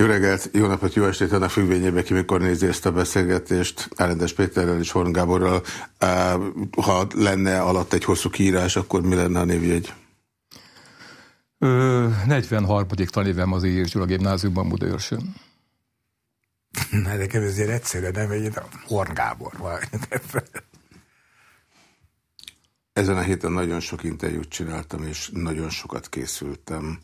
Jó reggelt, jó napot, jó estét, annak függvényében ki mikor nézi ezt a beszélgetést Árendes Péterrel és Horn Gáborral. Ha lenne alatt egy hosszú kiírás, akkor mi lenne a névjegy? 43. tanévem az Éjjés Gyula gimnáziumban Budaörsön. Na, nekem ezért egyszerűen nem egy Horn Gábor vagy. Ezen a héten nagyon sok interjút csináltam, és nagyon sokat készültem.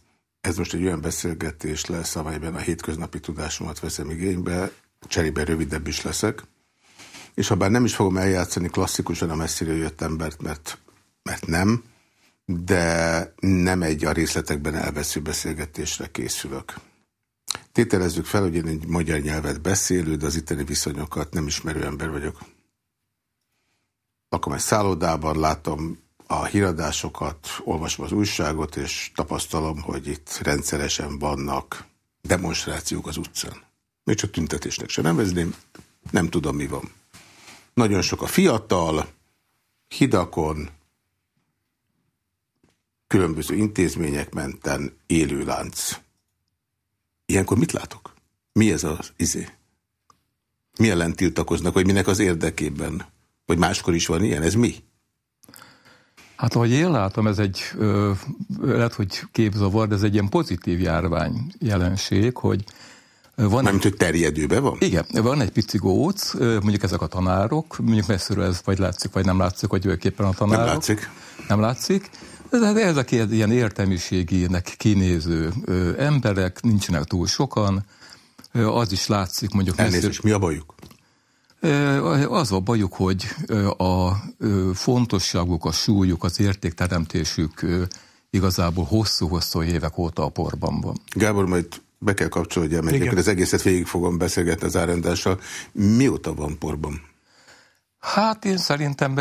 Ez most egy olyan beszélgetés lesz, amelyben a hétköznapi tudásomat veszem igénybe, cserébe rövidebb is leszek. És ha bár nem is fogom eljátszani klasszikusan a messzire jött embert, mert, mert nem, de nem egy a részletekben elvesző beszélgetésre készülök. Tételezzük fel, hogy én egy magyar nyelvet beszélő, de az itteni viszonyokat nem ismerő ember vagyok. Lakom egy szállodában, látom a híradásokat, olvasom az újságot, és tapasztalom, hogy itt rendszeresen vannak demonstrációk az utcán. Még csak tüntetésnek sem nevezném, nem tudom, mi van. Nagyon sok a fiatal, hidakon, különböző intézmények menten élő lánc. Ilyenkor mit látok? Mi ez az izé? Mi ellen tiltakoznak, vagy minek az érdekében? Vagy máskor is van ilyen? Ez mi? Hát ahogy én látom, ez egy, ö, lehet, hogy képzavar, de ez egy ilyen pozitív járvány jelenség, hogy van Mármint, hogy terjedőben van? Igen, van egy pici góc, mondjuk ezek a tanárok, mondjuk messziről ez vagy látszik, vagy nem látszik, hogy őképpen a tanárok. Nem látszik. Nem látszik. De ezek ilyen értelmiségének kinéző emberek, nincsenek túl sokan, az is látszik mondjuk... Elnézést, mi a bajuk? Az a bajuk, hogy a fontosságuk, a súlyuk, az értékteremtésük igazából hosszú-hosszú évek óta a porban van. Gábor, majd be kell kapcsolódjam, mert az egészet végig fogom beszélgetni az árendással. Mióta van porban? Hát én szerintem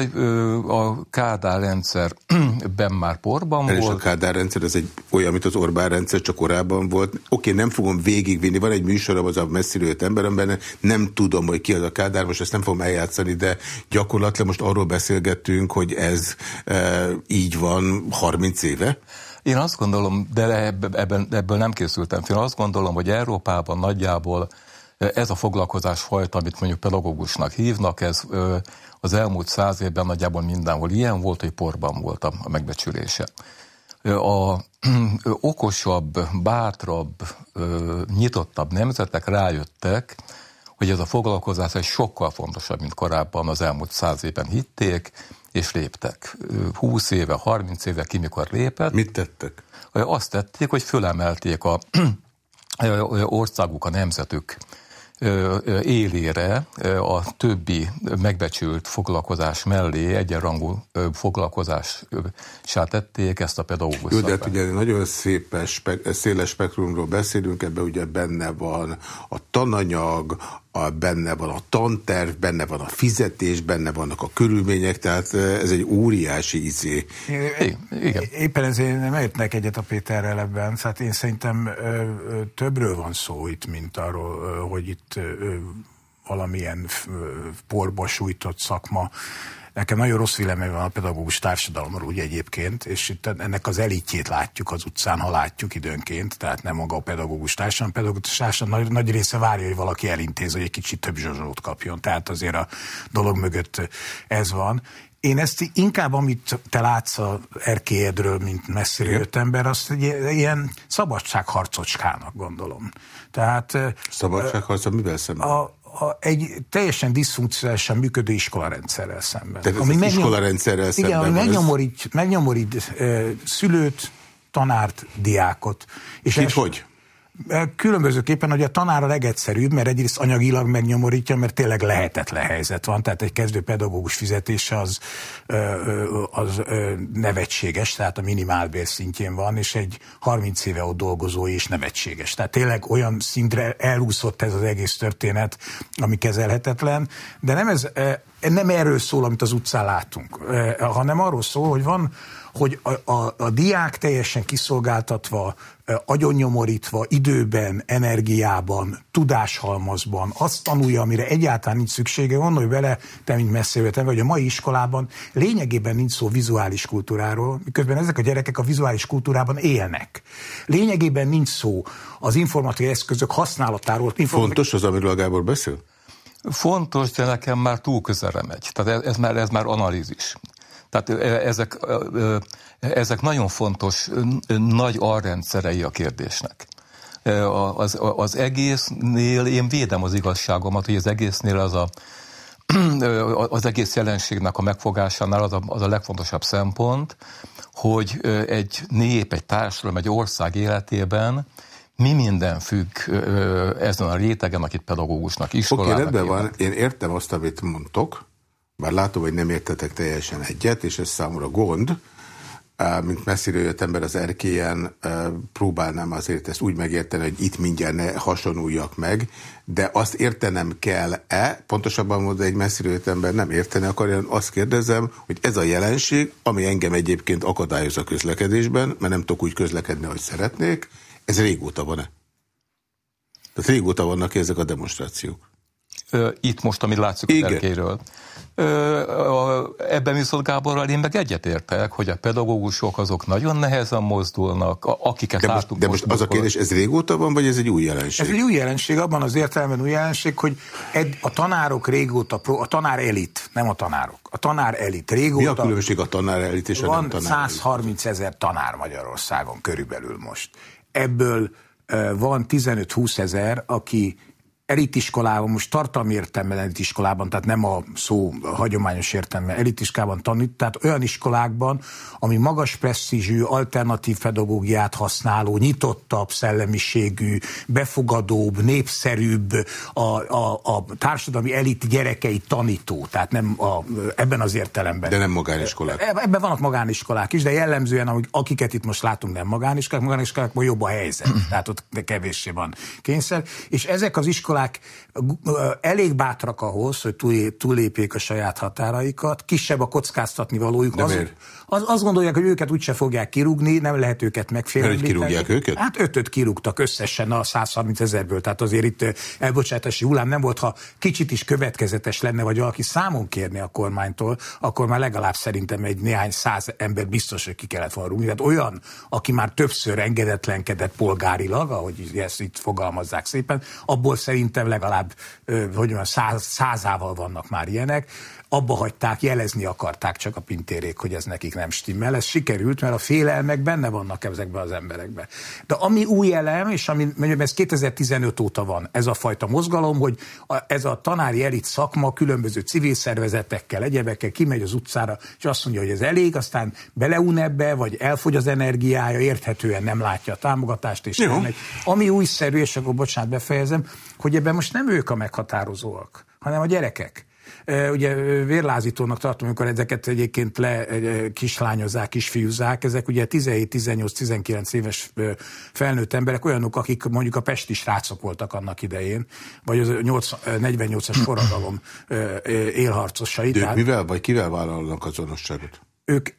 a Kádár rendszerben már porban El volt. a Kádár rendszer, ez egy olyan, mint az Orbán rendszer, csak korábban volt. Oké, nem fogom végigvinni, van egy műsorom, az a messziről jött emberemben, nem tudom, hogy ki az a Kádár, most ezt nem fogom eljátszani, de gyakorlatilag most arról beszélgettünk, hogy ez e, így van 30 éve. Én azt gondolom, de ebben, ebből nem készültem Én azt gondolom, hogy Európában nagyjából ez a foglalkozás fajta, amit mondjuk pedagógusnak hívnak, ez az elmúlt száz évben nagyjából mindenhol ilyen volt, hogy porban volt a megbecsülése. A okosabb, bátrabb, nyitottabb nemzetek rájöttek, hogy ez a foglalkozás egy sokkal fontosabb, mint korábban az elmúlt száz évben hitték, és léptek. 20 éve, 30 éve ki mikor lépett. Mit tettek? Azt tették, hogy fölemelték a országuk, a nemzetük élére a többi megbecsült foglalkozás mellé egyenrangú foglalkozásá tették ezt a pedagógus Jó, de hát ugye nagyon szép, széles spektrumról beszélünk, ebben ugye benne van a tananyag, a, benne van a tanterv, benne van a fizetés, benne vannak a körülmények, tehát ez egy óriási izé. Igen. Éppen ezért nem értnek egyet a Péterrel ebben, tehát én szerintem többről van szó itt, mint arról, hogy itt valamilyen porba sújtott szakma Nekem nagyon rossz vélemény van a pedagógus társadalomról úgy egyébként, és itt ennek az elitjét látjuk az utcán, ha látjuk időnként, tehát nem maga a pedagógus társadalom. A pedagógus társadalom nagy, nagy része várja, hogy valaki elintéz, hogy egy kicsit több zsazsót kapjon. Tehát azért a dolog mögött ez van. Én ezt inkább, amit te látsz a erkélyedről, mint messzire jött ember, azt egy ilyen szabadságharcocskának gondolom. Tehát... Szabadságharca mivel szemben? A, a, egy teljesen diszfunkcionálisan működő iskolarendszerrel szemben. Tehát ami megnyom, iskolarendszerrel igen, szemben ami megnyomorít, megnyomorít e, szülőt, tanárt, diákot. És Kit hogy? Különbözőképpen, hogy a tanár a legegyszerűbb, mert egyrészt anyagilag megnyomorítja, mert tényleg lehetetlen helyzet van, tehát egy kezdő pedagógus fizetése az, az nevetséges, tehát a minimálbér szintjén van, és egy 30 éve ott dolgozó is nevetséges. Tehát tényleg olyan szintre elúszott ez az egész történet, ami kezelhetetlen, de nem ez nem erről szól, amit az utcán látunk, hanem arról szól, hogy van hogy a, a, a diák teljesen kiszolgáltatva, agyonnyomorítva, időben, energiában, tudáshalmazban azt tanulja, amire egyáltalán nincs szüksége. Gondolj bele, te, mint messzire hogy a mai iskolában lényegében nincs szó vizuális kultúráról, miközben ezek a gyerekek a vizuális kultúrában élnek. Lényegében nincs szó az informatikai eszközök használatáról. Fontos az, amiről a Gábor beszél? Fontos, de nekem már túl közelre megy. Tehát ez, ez, már, ez már analízis. Tehát ezek, ezek nagyon fontos, nagy alrendszerei a kérdésnek. Az, az egésznél én védem az igazságomat, hogy az egésznél az a, az egész jelenségnek a megfogásánál az a, az a legfontosabb szempont, hogy egy nép, egy társadalom, egy ország életében mi minden függ ezen a rétegen, akit pedagógusnak, iskolának. Oké, rendben van, én értem azt, amit mondtok, bár látom, hogy nem értetek teljesen egyet, és ez számomra gond, mint messziről jött ember az erkélyen, próbálnám azért ezt úgy megérteni, hogy itt mindjárt ne hasonuljak meg, de azt értenem kell-e, pontosabban mondva egy messziről jött ember nem érteni akarja, azt kérdezem, hogy ez a jelenség, ami engem egyébként akadályoz a közlekedésben, mert nem tudok úgy közlekedni, ahogy szeretnék, ez régóta van-e? Tehát régóta vannak -e ezek a demonstrációk? Itt most, amit látszik a erkéről. Ebben viszont Gáborral én meg egyetértek, hogy a pedagógusok azok nagyon nehezen mozdulnak, akiket de most, látunk. De most, most az a kérdés, ez régóta van, vagy ez egy új jelenség? Ez egy új jelenség, abban az értelemben új jelenség, hogy ed, a tanárok régóta, a tanár elit, nem a tanárok, a tanár elit régóta... Mi a különbség a tanár elit és a van nem tanár 130 ezer tanár Magyarországon körülbelül most. Ebből van 15-20 ezer, aki elitiskolában, most tartalmi értelemben elitiskolában, tehát nem a szó a hagyományos értelemben elitiskolában tanít, tehát olyan iskolákban, ami magas presztízsű, alternatív pedagógiát használó, nyitottabb szellemiségű, befogadóbb, népszerűbb, a, a, a társadalmi elit gyerekei tanító, tehát nem a, ebben az értelemben. De nem magániskolák. E, ebben vannak magániskolák is, de jellemzően, akiket itt most látunk, nem magániskolák, magániskolákban jobb a helyzet, tehát ott kevéssé van kényszer, és ezek az iskolák iskolák elég bátrak ahhoz, hogy túlépjék a saját határaikat, kisebb a kockáztatni valójuk. Az? Az, azt gondolják, hogy őket úgyse fogják kirúgni, nem lehet őket megfélemlíteni. Mert kirúgják őket? Hát ötöt kirúgtak összesen a 130 ezerből, tehát azért itt elbocsátási hullám nem volt, ha kicsit is következetes lenne, vagy valaki számon kérni a kormánytól, akkor már legalább szerintem egy néhány száz ember biztos, hogy ki kellett volna rúgni. Tehát olyan, aki már többször engedetlenkedett polgárilag, ahogy ezt itt fogalmazzák szépen, abból szerintem legalább, hogy mondjam, száz, százával vannak már ilyenek abba hagyták, jelezni akarták csak a pintérék, hogy ez nekik nem stimmel. Ez sikerült, mert a félelmek benne vannak ezekben az emberekben. De ami új elem, és ami mondjuk ez 2015 óta van, ez a fajta mozgalom, hogy a, ez a tanári elit szakma különböző civil szervezetekkel, egyebekkel kimegy az utcára, és azt mondja, hogy ez elég, aztán beleun ebbe, vagy elfogy az energiája, érthetően nem látja a támogatást, és elmegy. Ami újszerű, és akkor bocsánat, befejezem, hogy ebben most nem ők a meghatározóak, hanem a gyerekek. Ugye vérlázítónak tartom, amikor ezeket egyébként le kislányozzák, kisfiúzzák, ezek ugye 17-18-19 éves felnőtt emberek, olyanok, akik mondjuk a pesti srácok voltak annak idején, vagy az 48-as forradalom élharcosai. De ők mivel, vagy kivel vállalnak azonosságot? Ők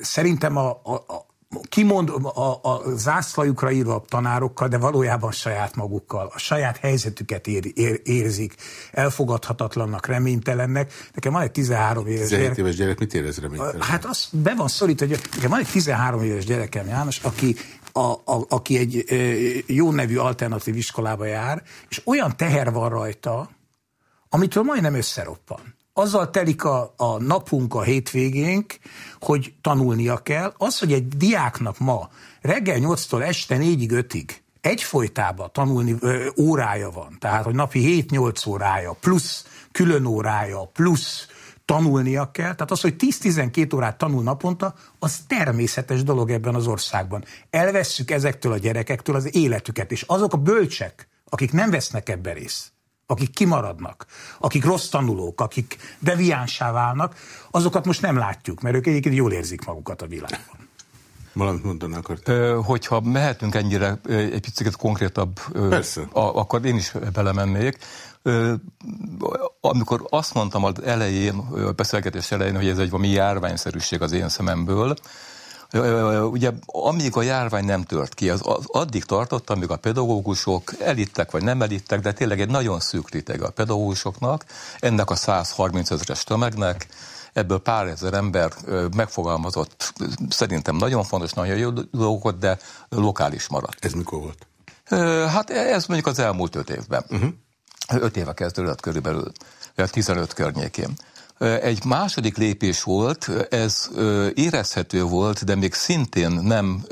szerintem a, a, a kimond a, a zászlajukra írva a tanárokkal, de valójában saját magukkal, a saját helyzetüket ér, ér, érzik, elfogadhatatlannak, reménytelennek. Nekem van egy 13 éves 17 gyerek. éves gyerek mit érez reménytelen? Hát az be van szorít, hogy nekem van egy 13 éves gyerekem, János, aki a, a, aki egy jó nevű alternatív iskolába jár, és olyan teher van rajta, amitől majdnem összeroppan azzal telik a, a napunk, a hétvégénk, hogy tanulnia kell. Az, hogy egy diáknak ma reggel 8-tól este 4-ig, 5-ig egyfolytában tanulni ö, órája van, tehát hogy napi 7-8 órája, plusz külön órája, plusz tanulnia kell, tehát az, hogy 10-12 órát tanul naponta, az természetes dolog ebben az országban. Elvesszük ezektől a gyerekektől az életüket, és azok a bölcsek, akik nem vesznek ebbe részt, akik kimaradnak, akik rossz tanulók, akik deviánsá válnak, azokat most nem látjuk, mert ők egyébként jól érzik magukat a világban. Valamit mondaná akart. Hogyha mehetünk ennyire egy picit konkrétabb, Persze. A, akkor én is belemennék. Amikor azt mondtam az elején, a beszélgetés elején, hogy ez egy valami járványszerűség az én szememből, Ugye amíg a járvány nem tört ki, az, az addig tartott, amíg a pedagógusok elittek vagy nem elittek, de tényleg egy nagyon szűk réteg a pedagógusoknak, ennek a 130 ezeres tömegnek, ebből pár ezer ember megfogalmazott szerintem nagyon fontos, nagyon jó dolgokat, de lokális maradt. Ez mikor volt? Hát ez mondjuk az elmúlt öt évben. Uh-huh. Öt éve kezdődött körülbelül, 15 környékén. Egy második lépés volt, ez érezhető volt, de még szintén nem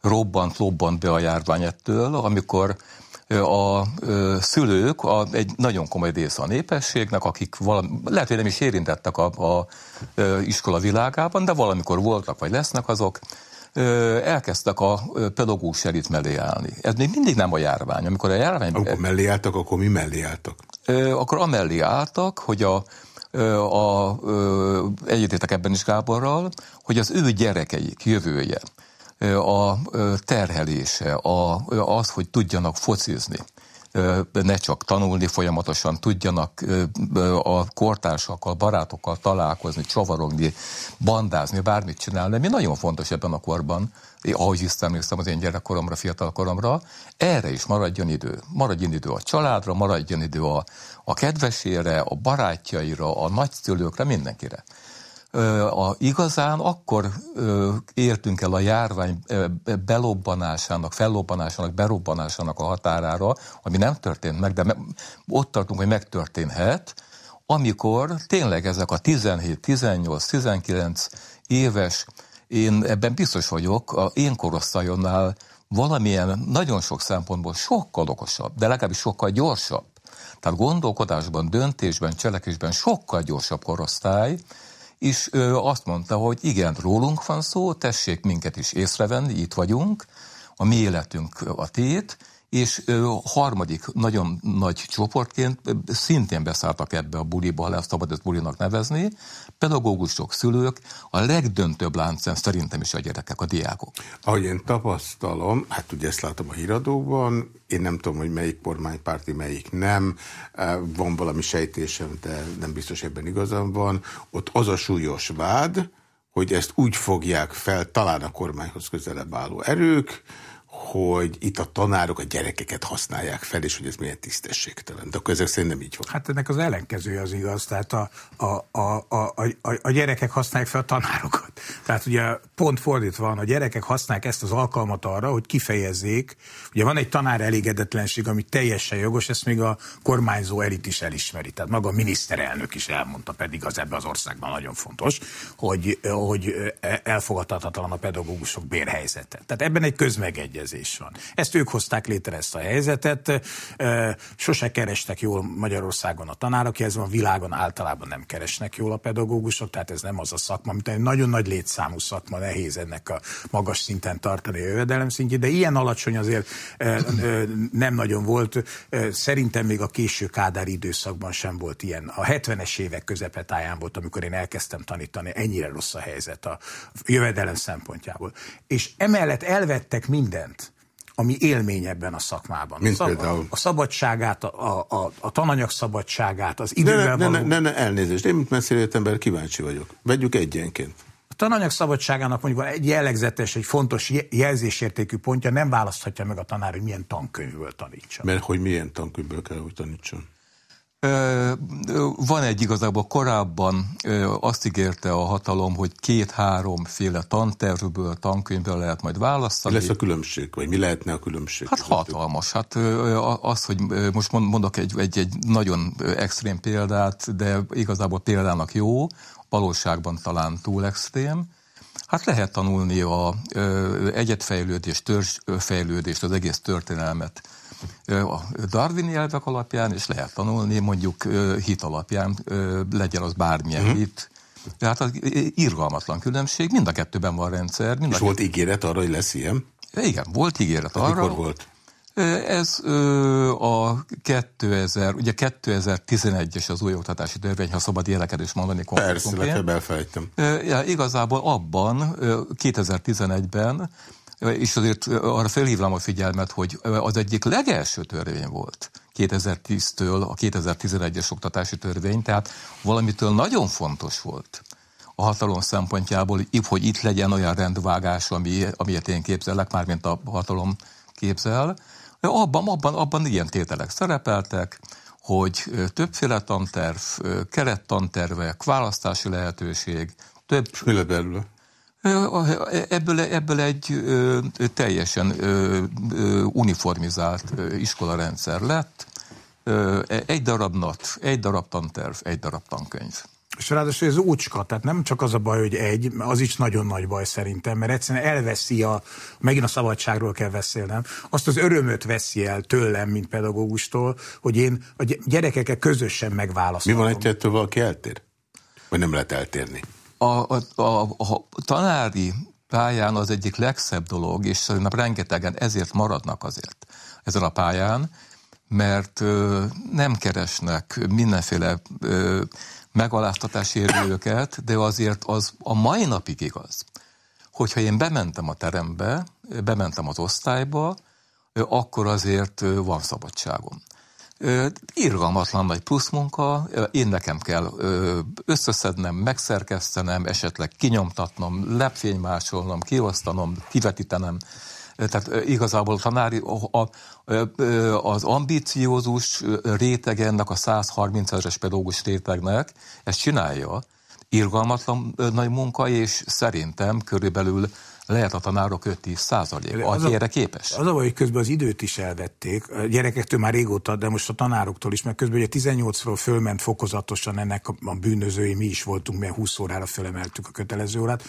robbant, lobbant be a járvány ettől, amikor a szülők a, egy nagyon komoly része a népességnek, akik valami, lehet, hogy nem is érintettek a, a, a iskola világában, de valamikor voltak, vagy lesznek azok, elkezdtek a pedagógus elit mellé állni. Ez még mindig nem a járvány. Amikor a járvány... Amikor mellé álltak, akkor mi mellé álltak? Akkor amellé álltak, hogy a, a, egyetértek ebben is Gáborral, hogy az ő gyerekeik jövője, a terhelése, a, az, hogy tudjanak focizni, ne csak tanulni folyamatosan, tudjanak a kortársakkal, barátokkal találkozni, csavarogni, bandázni, bármit csinálni, ami nagyon fontos ebben a korban, ahogy visszaemlékszem az én gyerekkoromra, fiatalkoromra, erre is maradjon idő. Maradjon idő a családra, maradjon idő a, a kedvesére, a barátjaira, a nagyszülőkre, mindenkire a, igazán akkor értünk el a járvány belobbanásának, fellobbanásának, berobbanásának a határára, ami nem történt meg, de ott tartunk, hogy megtörténhet, amikor tényleg ezek a 17, 18, 19 éves, én ebben biztos vagyok, a én korosztályomnál valamilyen nagyon sok szempontból sokkal okosabb, de legalábbis sokkal gyorsabb. Tehát gondolkodásban, döntésben, cselekvésben sokkal gyorsabb korosztály, és ő azt mondta, hogy igen, rólunk van szó, tessék minket is észrevenni, itt vagyunk, a mi életünk a tét, és harmadik nagyon nagy csoportként szintén beszálltak ebbe a buliba, ha ezt szabad ezt bulinak nevezni, pedagógusok, szülők, a legdöntőbb láncem szerintem is a gyerekek, a diákok. Ahogy én tapasztalom, hát ugye ezt látom a híradóban, én nem tudom, hogy melyik kormánypárti, melyik nem, van valami sejtésem, de nem biztos ebben igazam van, ott az a súlyos vád, hogy ezt úgy fogják fel talán a kormányhoz közelebb álló erők, hogy itt a tanárok a gyerekeket használják fel, és hogy ez milyen tisztességtelen. De ezek szerint nem így van. Hát ennek az ellenkezője az igaz. Tehát a, a, a, a, a, a gyerekek használják fel a tanárokat. Tehát ugye pont fordítva van, a gyerekek használják ezt az alkalmat arra, hogy kifejezzék. Ugye van egy tanár elégedetlenség, ami teljesen jogos, ezt még a kormányzó elit is elismeri. Tehát maga a miniszterelnök is elmondta, pedig az ebben az országban nagyon fontos, hogy, hogy elfogadhatatlan a pedagógusok bérhelyzete. Tehát ebben egy közmegegyezés érzés van. Ezt ők hozták létre ezt a helyzetet, sose kerestek jól Magyarországon a tanárok, ez van világon általában nem keresnek jól a pedagógusok, tehát ez nem az a szakma, mint egy nagyon nagy létszámú szakma, nehéz ennek a magas szinten tartani a jövedelem szintjét, de ilyen alacsony azért nem nagyon volt. Szerintem még a késő Kádár időszakban sem volt ilyen. A 70-es évek közepetáján volt, amikor én elkezdtem tanítani, ennyire rossz a helyzet a jövedelem szempontjából. És emellett elvettek mindent ami élmény ebben a szakmában. Mint a, szab- például? A szabadságát, a, a, a tananyag szabadságát, az idővel ne, ne, való... Ne, ne, ne, elnézést, én mint messzire ember kíváncsi vagyok. Vegyük egyenként. A tananyag szabadságának mondjuk egy jellegzetes, egy fontos jelzésértékű pontja, nem választhatja meg a tanár, hogy milyen tankönyvből tanítson. Mert hogy milyen tankönyvből kell, hogy tanítson? Van egy igazából korábban azt ígérte a hatalom, hogy két-háromféle tantervből, tankönyvből lehet majd választani. Mi lesz a különbség, vagy mi lehetne a különbség? Hát hatalmas. Hát az, hogy most mondok egy, egy, egy nagyon extrém példát, de igazából példának jó, valóságban talán túl extrém. Hát lehet tanulni a egyetfejlődést, törzsfejlődést, az egész történelmet a darwini elvek alapján, és lehet tanulni mondjuk hit alapján, legyen az bármilyen uh-huh. hit, tehát az irgalmatlan különbség, mind a kettőben van rendszer. Mind és a volt ígéret arra, hogy lesz ilyen? Igen, volt ígéret arra. Mikor volt? Ez a 2000, ugye 2011-es az új oktatási törvény, ha szabad élekedés mondani konkrétan. Persze, elfelejtem. Ja, igazából abban 2011-ben és azért arra felhívnám a figyelmet, hogy az egyik legelső törvény volt 2010-től a 2011-es oktatási törvény, tehát valamitől nagyon fontos volt a hatalom szempontjából, hogy itt legyen olyan rendvágás, ami, amilyet én képzelek, mármint a hatalom képzel. Abban, abban, abban ilyen tételek szerepeltek, hogy többféle tanterv, kerettantervek, választási lehetőség, több... Mi belőle? Ebből, ebből egy ö, teljesen ö, ö, uniformizált iskolarendszer lett. Ö, egy darab not, egy darab tanterv, egy darab tankönyv. És ráadásul ez úcska, tehát nem csak az a baj, hogy egy, az is nagyon nagy baj szerintem, mert egyszerűen elveszi a, megint a szabadságról kell beszélnem, azt az örömöt veszi el tőlem, mint pedagógustól, hogy én a gyerekekkel közösen megválasztom. Mi van egy ettől valaki eltér? Vagy nem lehet eltérni? A, a, a, a tanári pályán az egyik legszebb dolog, és szerintem rengetegen ezért maradnak azért ezen a pályán, mert ö, nem keresnek mindenféle ö, megaláztatás éri őket, de azért az a mai napig igaz, hogyha én bementem a terembe, bementem az osztályba, akkor azért van szabadságom. Irgalmatlan nagy plusz munka, én nekem kell összeszednem, megszerkesztenem, esetleg kinyomtatnom, lepfénymásolnom, kiosztanom, kivetítenem, tehát igazából a tanári, a, a, az ambíciózus réteg ennek a 130 ezeres pedagógus rétegnek ezt csinálja, irgalmatlan nagy munka, és szerintem körülbelül lehet a tanárok 5-10 százalék, aki erre képes. Az a baj, hogy közben az időt is elvették, a gyerekektől már régóta, de most a tanároktól is, mert közben ugye 18-ról fölment fokozatosan ennek a bűnözői, mi is voltunk, mert 20 órára fölemeltük a kötelező órát,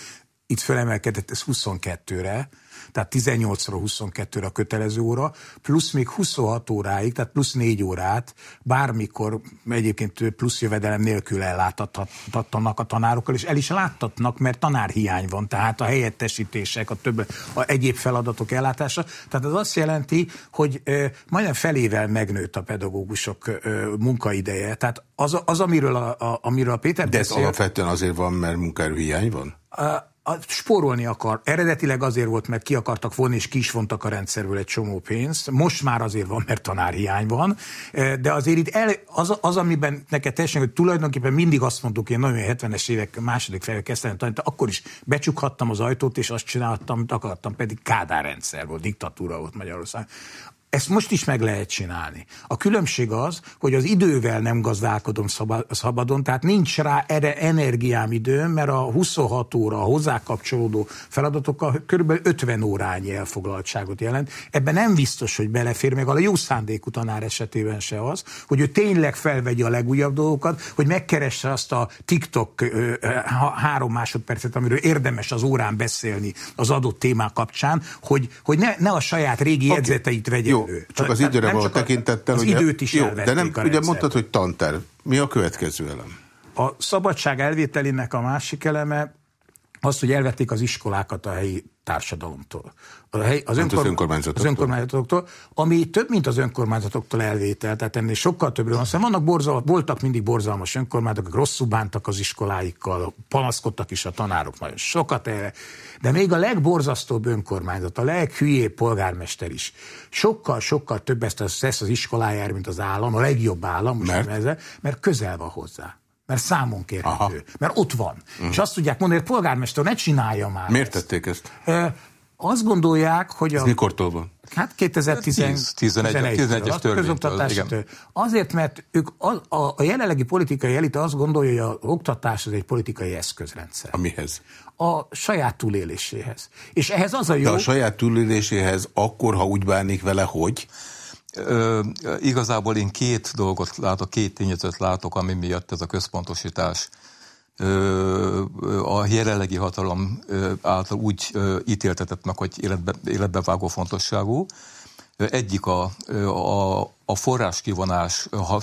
itt fölemelkedett ez 22-re, tehát 18-ról 22-re a kötelező óra, plusz még 26 óráig, tehát plusz 4 órát bármikor egyébként plusz jövedelem nélkül ellátatnak a tanárokkal, és el is láttatnak, mert tanárhiány van, tehát a helyettesítések, a több a egyéb feladatok ellátása. Tehát ez azt jelenti, hogy majdnem felével megnőtt a pedagógusok munkaideje. Tehát az, az amiről, a, a, amiről a Péter De ez beszél, alapvetően azért van, mert munkaerőhiány van? A, spórolni akar. Eredetileg azért volt, mert ki akartak vonni, és ki is vontak a rendszerből egy csomó pénzt. Most már azért van, mert tanárhiány van. E, de azért itt el, az, az, amiben neked teljesen, hogy tulajdonképpen mindig azt mondtuk, én nagyon 70-es évek második felé kezdtem tanítani, akkor is becsukhattam az ajtót, és azt csináltam, amit akartam, pedig Kádár rendszer volt, diktatúra volt Magyarország. Ezt most is meg lehet csinálni. A különbség az, hogy az idővel nem gazdálkodom szabadon, tehát nincs rá erre energiám időm, mert a 26 óra a hozzá kapcsolódó feladatokkal kb. 50 órányi elfoglaltságot jelent. Ebben nem biztos, hogy belefér meg a jó szándékú tanár esetében se az, hogy ő tényleg felvegye a legújabb dolgokat, hogy megkeresse azt a TikTok három másodpercet, amiről érdemes az órán beszélni az adott témák kapcsán, hogy, hogy ne, ne a saját régi okay. jegyzeteit vegye jó, elő. Csak az időre való tekintettel. Az ugye, időt is jó, De nem, ugye mondtad, hogy tanterv. Mi a következő elem? A szabadság elvételének a másik eleme az, hogy elvették az iskolákat a helyi társadalomtól. A hely, az, önkor, az, önkormányzatoktól. az önkormányzatoktól, ami több, mint az önkormányzatoktól elvétel, tehát ennél sokkal többről van. Szóval vannak borzal, voltak mindig borzalmas önkormányzatok, rosszul bántak az iskoláikkal, panaszkodtak is a tanárok nagyon sokat erre, de még a legborzasztóbb önkormányzat, a leghülyébb polgármester is sokkal-sokkal több ezt az, ezt az iskolájára, mint az állam, a legjobb állam, most mert? Ezzel, mert közel van hozzá mert számon kérhető, Aha. mert ott van. Uh-huh. És azt tudják mondani, hogy polgármester ne csinálja már Miért ezt. tették ezt? E, azt gondolják, hogy Ez a... mikortól van? Hát 2011-es törvénytől. Azért, mert ők a, a, a jelenlegi politikai elit azt gondolja, hogy a oktatás az egy politikai eszközrendszer. Amihez? A saját túléléséhez. És ehhez az a jó... De a saját túléléséhez akkor, ha úgy bánik vele, hogy... Ö, igazából én két dolgot látok, két tényezőt látok, ami miatt ez a központosítás ö, a jelenlegi hatalom által úgy ítéltetett meg, hogy életbe, életbevágó fontosságú. Egyik a, a, a forráskivonás ha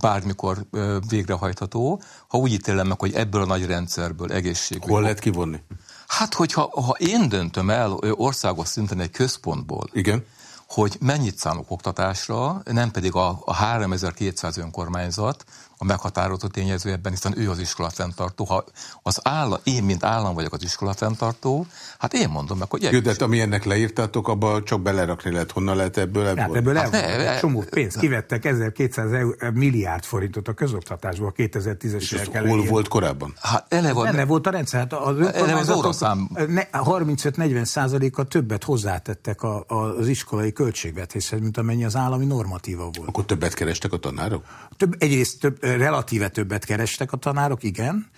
bármikor végrehajtható, ha úgy ítélem meg, hogy ebből a nagy rendszerből egészség. Hol lehet kivonni? Hát, hogyha ha én döntöm el országos szinten egy központból, Igen hogy mennyit számok oktatásra, nem pedig a, a 3200 önkormányzat, a meghatározó tényező ebben, hiszen ő az iskola fenntartó. Ha az állam, én, mint állam vagyok az iskola fenntartó, hát én mondom meg, hogy... Jó, de hát, ami ennek leírtátok, abba csak belerakni lehet. Honnan lehet ebből ebből? Hát ebből hát ne, csomó pénz. Kivettek 1200 eur, milliárd forintot a közoktatásból 2010-es évek Hol volt korábban? Hát eleve, eleve volt a rendszer. Hát az, eleve az óraszám... 35-40 százaléka többet hozzátettek a, a, az iskolai költségvetéshez, mint amennyi az állami normatíva volt. Akkor többet kerestek a tanárok? Több, egyrészt több, relatíve többet kerestek a tanárok, igen,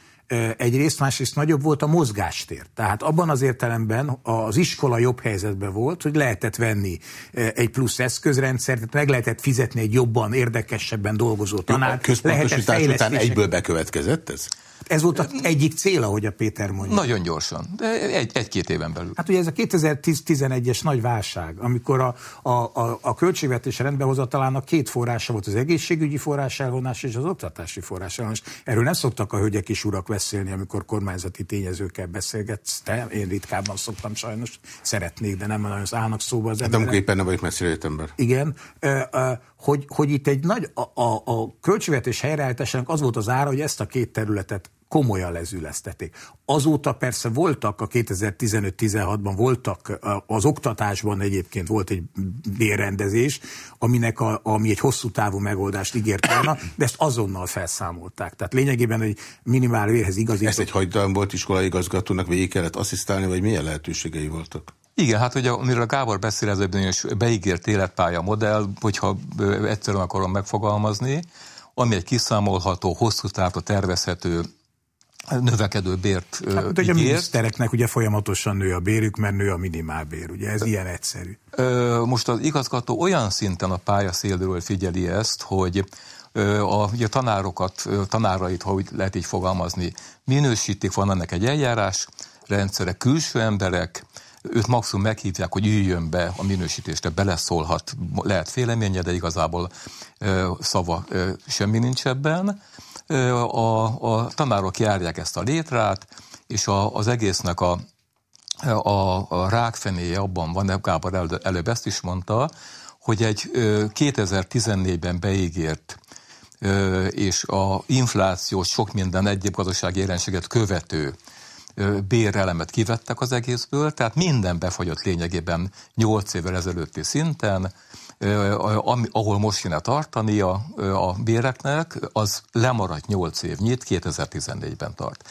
egyrészt, másrészt nagyobb volt a mozgástér. Tehát abban az értelemben az iskola jobb helyzetben volt, hogy lehetett venni egy plusz eszközrendszert, tehát meg lehetett fizetni egy jobban, érdekesebben dolgozó tanár. A központosítás után egyből bekövetkezett ez? Ez volt az egyik cél, ahogy a Péter mondja. Nagyon gyorsan, de egy, egy-két éven belül. Hát ugye ez a 2010-11-es nagy válság, amikor a, a, a, a költségvetés rendbehozatalának két forrása volt, az egészségügyi forrás elvonás és az oktatási forrás elvonás. Erről nem szoktak a hölgyek és urak beszélni, amikor kormányzati tényezőkkel beszélgetsz. Te, én ritkábban szoktam sajnos, szeretnék, de nem nagyon állnak szóba az hát emberek. amikor éppen nem vagyok messzire ember. Igen, hogy, hogy itt egy nagy, a, a, a költségvetés helyreállításának az volt az ára, hogy ezt a két területet komolyan lezüleztették. Azóta persze voltak, a 2015-16-ban voltak, az oktatásban egyébként volt egy bérrendezés, aminek a, ami egy hosszú távú megoldást ígért volna, de ezt azonnal felszámolták. Tehát lényegében egy minimál vérhez igazi. Ez egy hagytalán volt iskolai igazgatónak, végig kellett asszisztálni, vagy milyen lehetőségei voltak? Igen, hát ugye amiről a Gábor beszél, ez egy beígért életpálya modell, hogyha egyszerűen akarom megfogalmazni, ami egy kiszámolható, hosszú távra tervezhető növekedő bért hát, ugye a minisztereknek ugye folyamatosan nő a bérük, mert nő a minimálbér, ugye ez ilyen egyszerű. Most az igazgató olyan szinten a pályaszélről figyeli ezt, hogy a, ugye tanárokat, tanárait, ha úgy lehet így fogalmazni, minősítik, van ennek egy eljárás rendszere, külső emberek, őt maximum meghívják, hogy üljön be a minősítésre, beleszólhat, lehet féleménye, de igazából szava semmi nincs ebben. A, a tanárok járják ezt a létrát, és a, az egésznek a, a, a rákfenéje abban van, Gábor el, előbb ezt is mondta, hogy egy 2014-ben beígért és a inflációs sok minden egyéb gazdasági jelenséget követő bérelemet kivettek az egészből, tehát minden befagyott lényegében 8 évvel ezelőtti szinten, ahol most kéne tartani a, a béreknek, az lemaradt 8 évnyit, 2014-ben tart.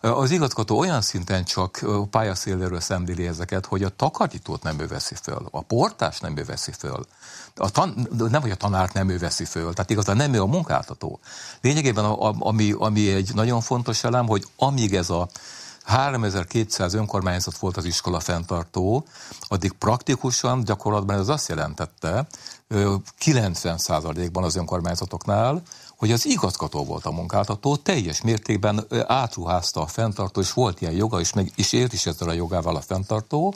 Az igazgató olyan szinten csak pályaszéléről szemléli ezeket, hogy a takarítót nem ő veszi föl, a portás nem ő veszi föl, a tan, nem, hogy a tanárt nem ő veszi föl, tehát igazán nem ő a munkáltató. Lényegében a, ami, ami egy nagyon fontos elem, hogy amíg ez a 3200 önkormányzat volt az iskola fenntartó, addig praktikusan gyakorlatban ez azt jelentette, 90%-ban az önkormányzatoknál, hogy az igazgató volt a munkáltató, teljes mértékben átruházta a fenntartó, és volt ilyen joga, és meg is élt is ezzel a jogával a fenntartó,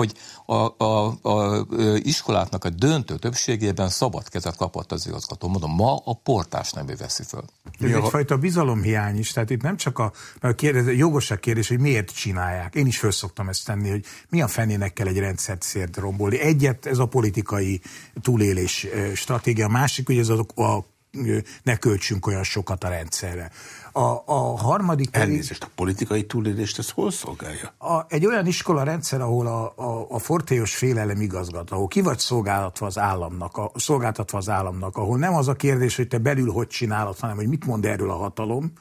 hogy a, a, a iskoláknak a döntő többségében szabad kezet kapott az igazgató. Mondom, ma a portás nem veszi föl. Ez egyfajta bizalomhiány is, tehát itt nem csak a, a kérdez, jogos a kérdés, hogy miért csinálják. Én is föl szoktam ezt tenni, hogy mi a fenének kell egy rendszert szért rombolni. Egyet, ez a politikai túlélés stratégia, a másik, hogy ez a, a ne költsünk olyan sokat a rendszerre. A, a harmadik pedig... Elnézést, a politikai túlélést ez hol szolgálja? A, egy olyan iskola rendszer, ahol a, a, a fortéos félelem igazgat, ahol ki vagy szolgáltatva az államnak, a, szolgáltatva az államnak, ahol nem az a kérdés, hogy te belül hogy csinálod, hanem hogy mit mond erről a hatalom,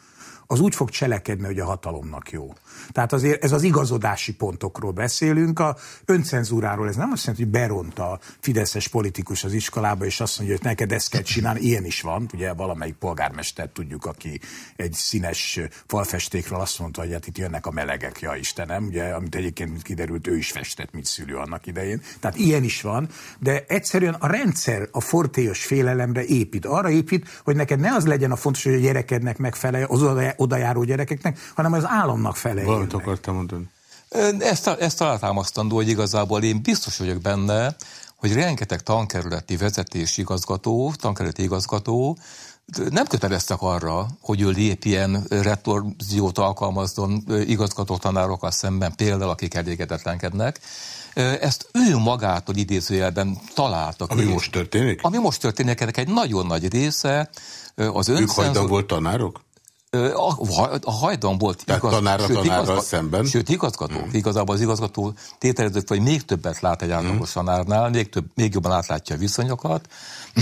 az úgy fog cselekedni, hogy a hatalomnak jó. Tehát azért ez az igazodási pontokról beszélünk. A öncenzúráról ez nem azt jelenti, hogy beront a fideszes politikus az iskolába, és azt mondja, hogy neked ezt kell csinálni. Ilyen is van. Ugye valamelyik polgármester tudjuk, aki egy színes falfestékről azt mondta, hogy hát itt jönnek a melegek, ja Istenem, ugye, amit egyébként kiderült, ő is festett, mint szülő annak idején. Tehát ilyen is van, de egyszerűen a rendszer a fortéos félelemre épít. Arra épít, hogy neked ne az legyen a fontos, hogy a gyerekednek megfelelje, az odajáró gyerekeknek, hanem az államnak felel. Valamit akartam mondani. Ezt, ezt alátámasztandó, hogy igazából én biztos vagyok benne, hogy rengeteg tankerületi vezetési igazgató, tankerületi igazgató nem köteleztek arra, hogy ő lépjen retorziót alkalmazzon igazgató tanárokkal szemben, például akik elégedetlenkednek. Ezt ő magától idézőjelben találta. Ami most történik? Ami most történik, ennek egy nagyon nagy része az önszenzus... Ők hajdan volt tanárok? A, a hajdan volt igaz, tanárra sőt, szemben? Sőt, igazgató. Hmm. Igazából az igazgató tételezők, hogy még többet lát egy átlagos hmm. tanárnál, még, több, még jobban átlátja a viszonyokat,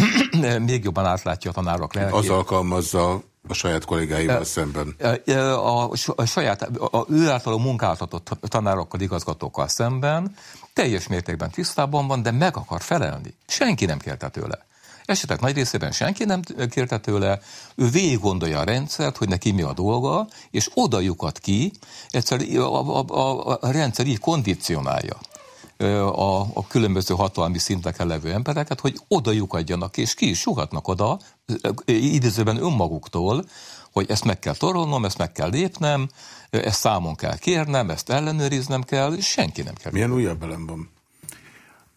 még jobban átlátja a tanárok lelkét. Az alkalmazza a saját kollégáival szemben? A, a saját, a, ő által munkáltatott tanárokkal, igazgatókkal szemben teljes mértékben tisztában van, de meg akar felelni. Senki nem kérte tőle. Esetek nagy részében senki nem kérte tőle, ő végig gondolja a rendszert, hogy neki mi a dolga, és oda lyukat ki, egyszer a, a, a, a rendszer így kondicionálja a, a különböző hatalmi szinteken levő embereket, hogy oda lyukadjanak, és ki is sugatnak oda, idézőben önmaguktól, hogy ezt meg kell torolnom, ezt meg kell lépnem, ezt számon kell kérnem, ezt ellenőriznem kell, és senki nem kell. Milyen újabb elem van?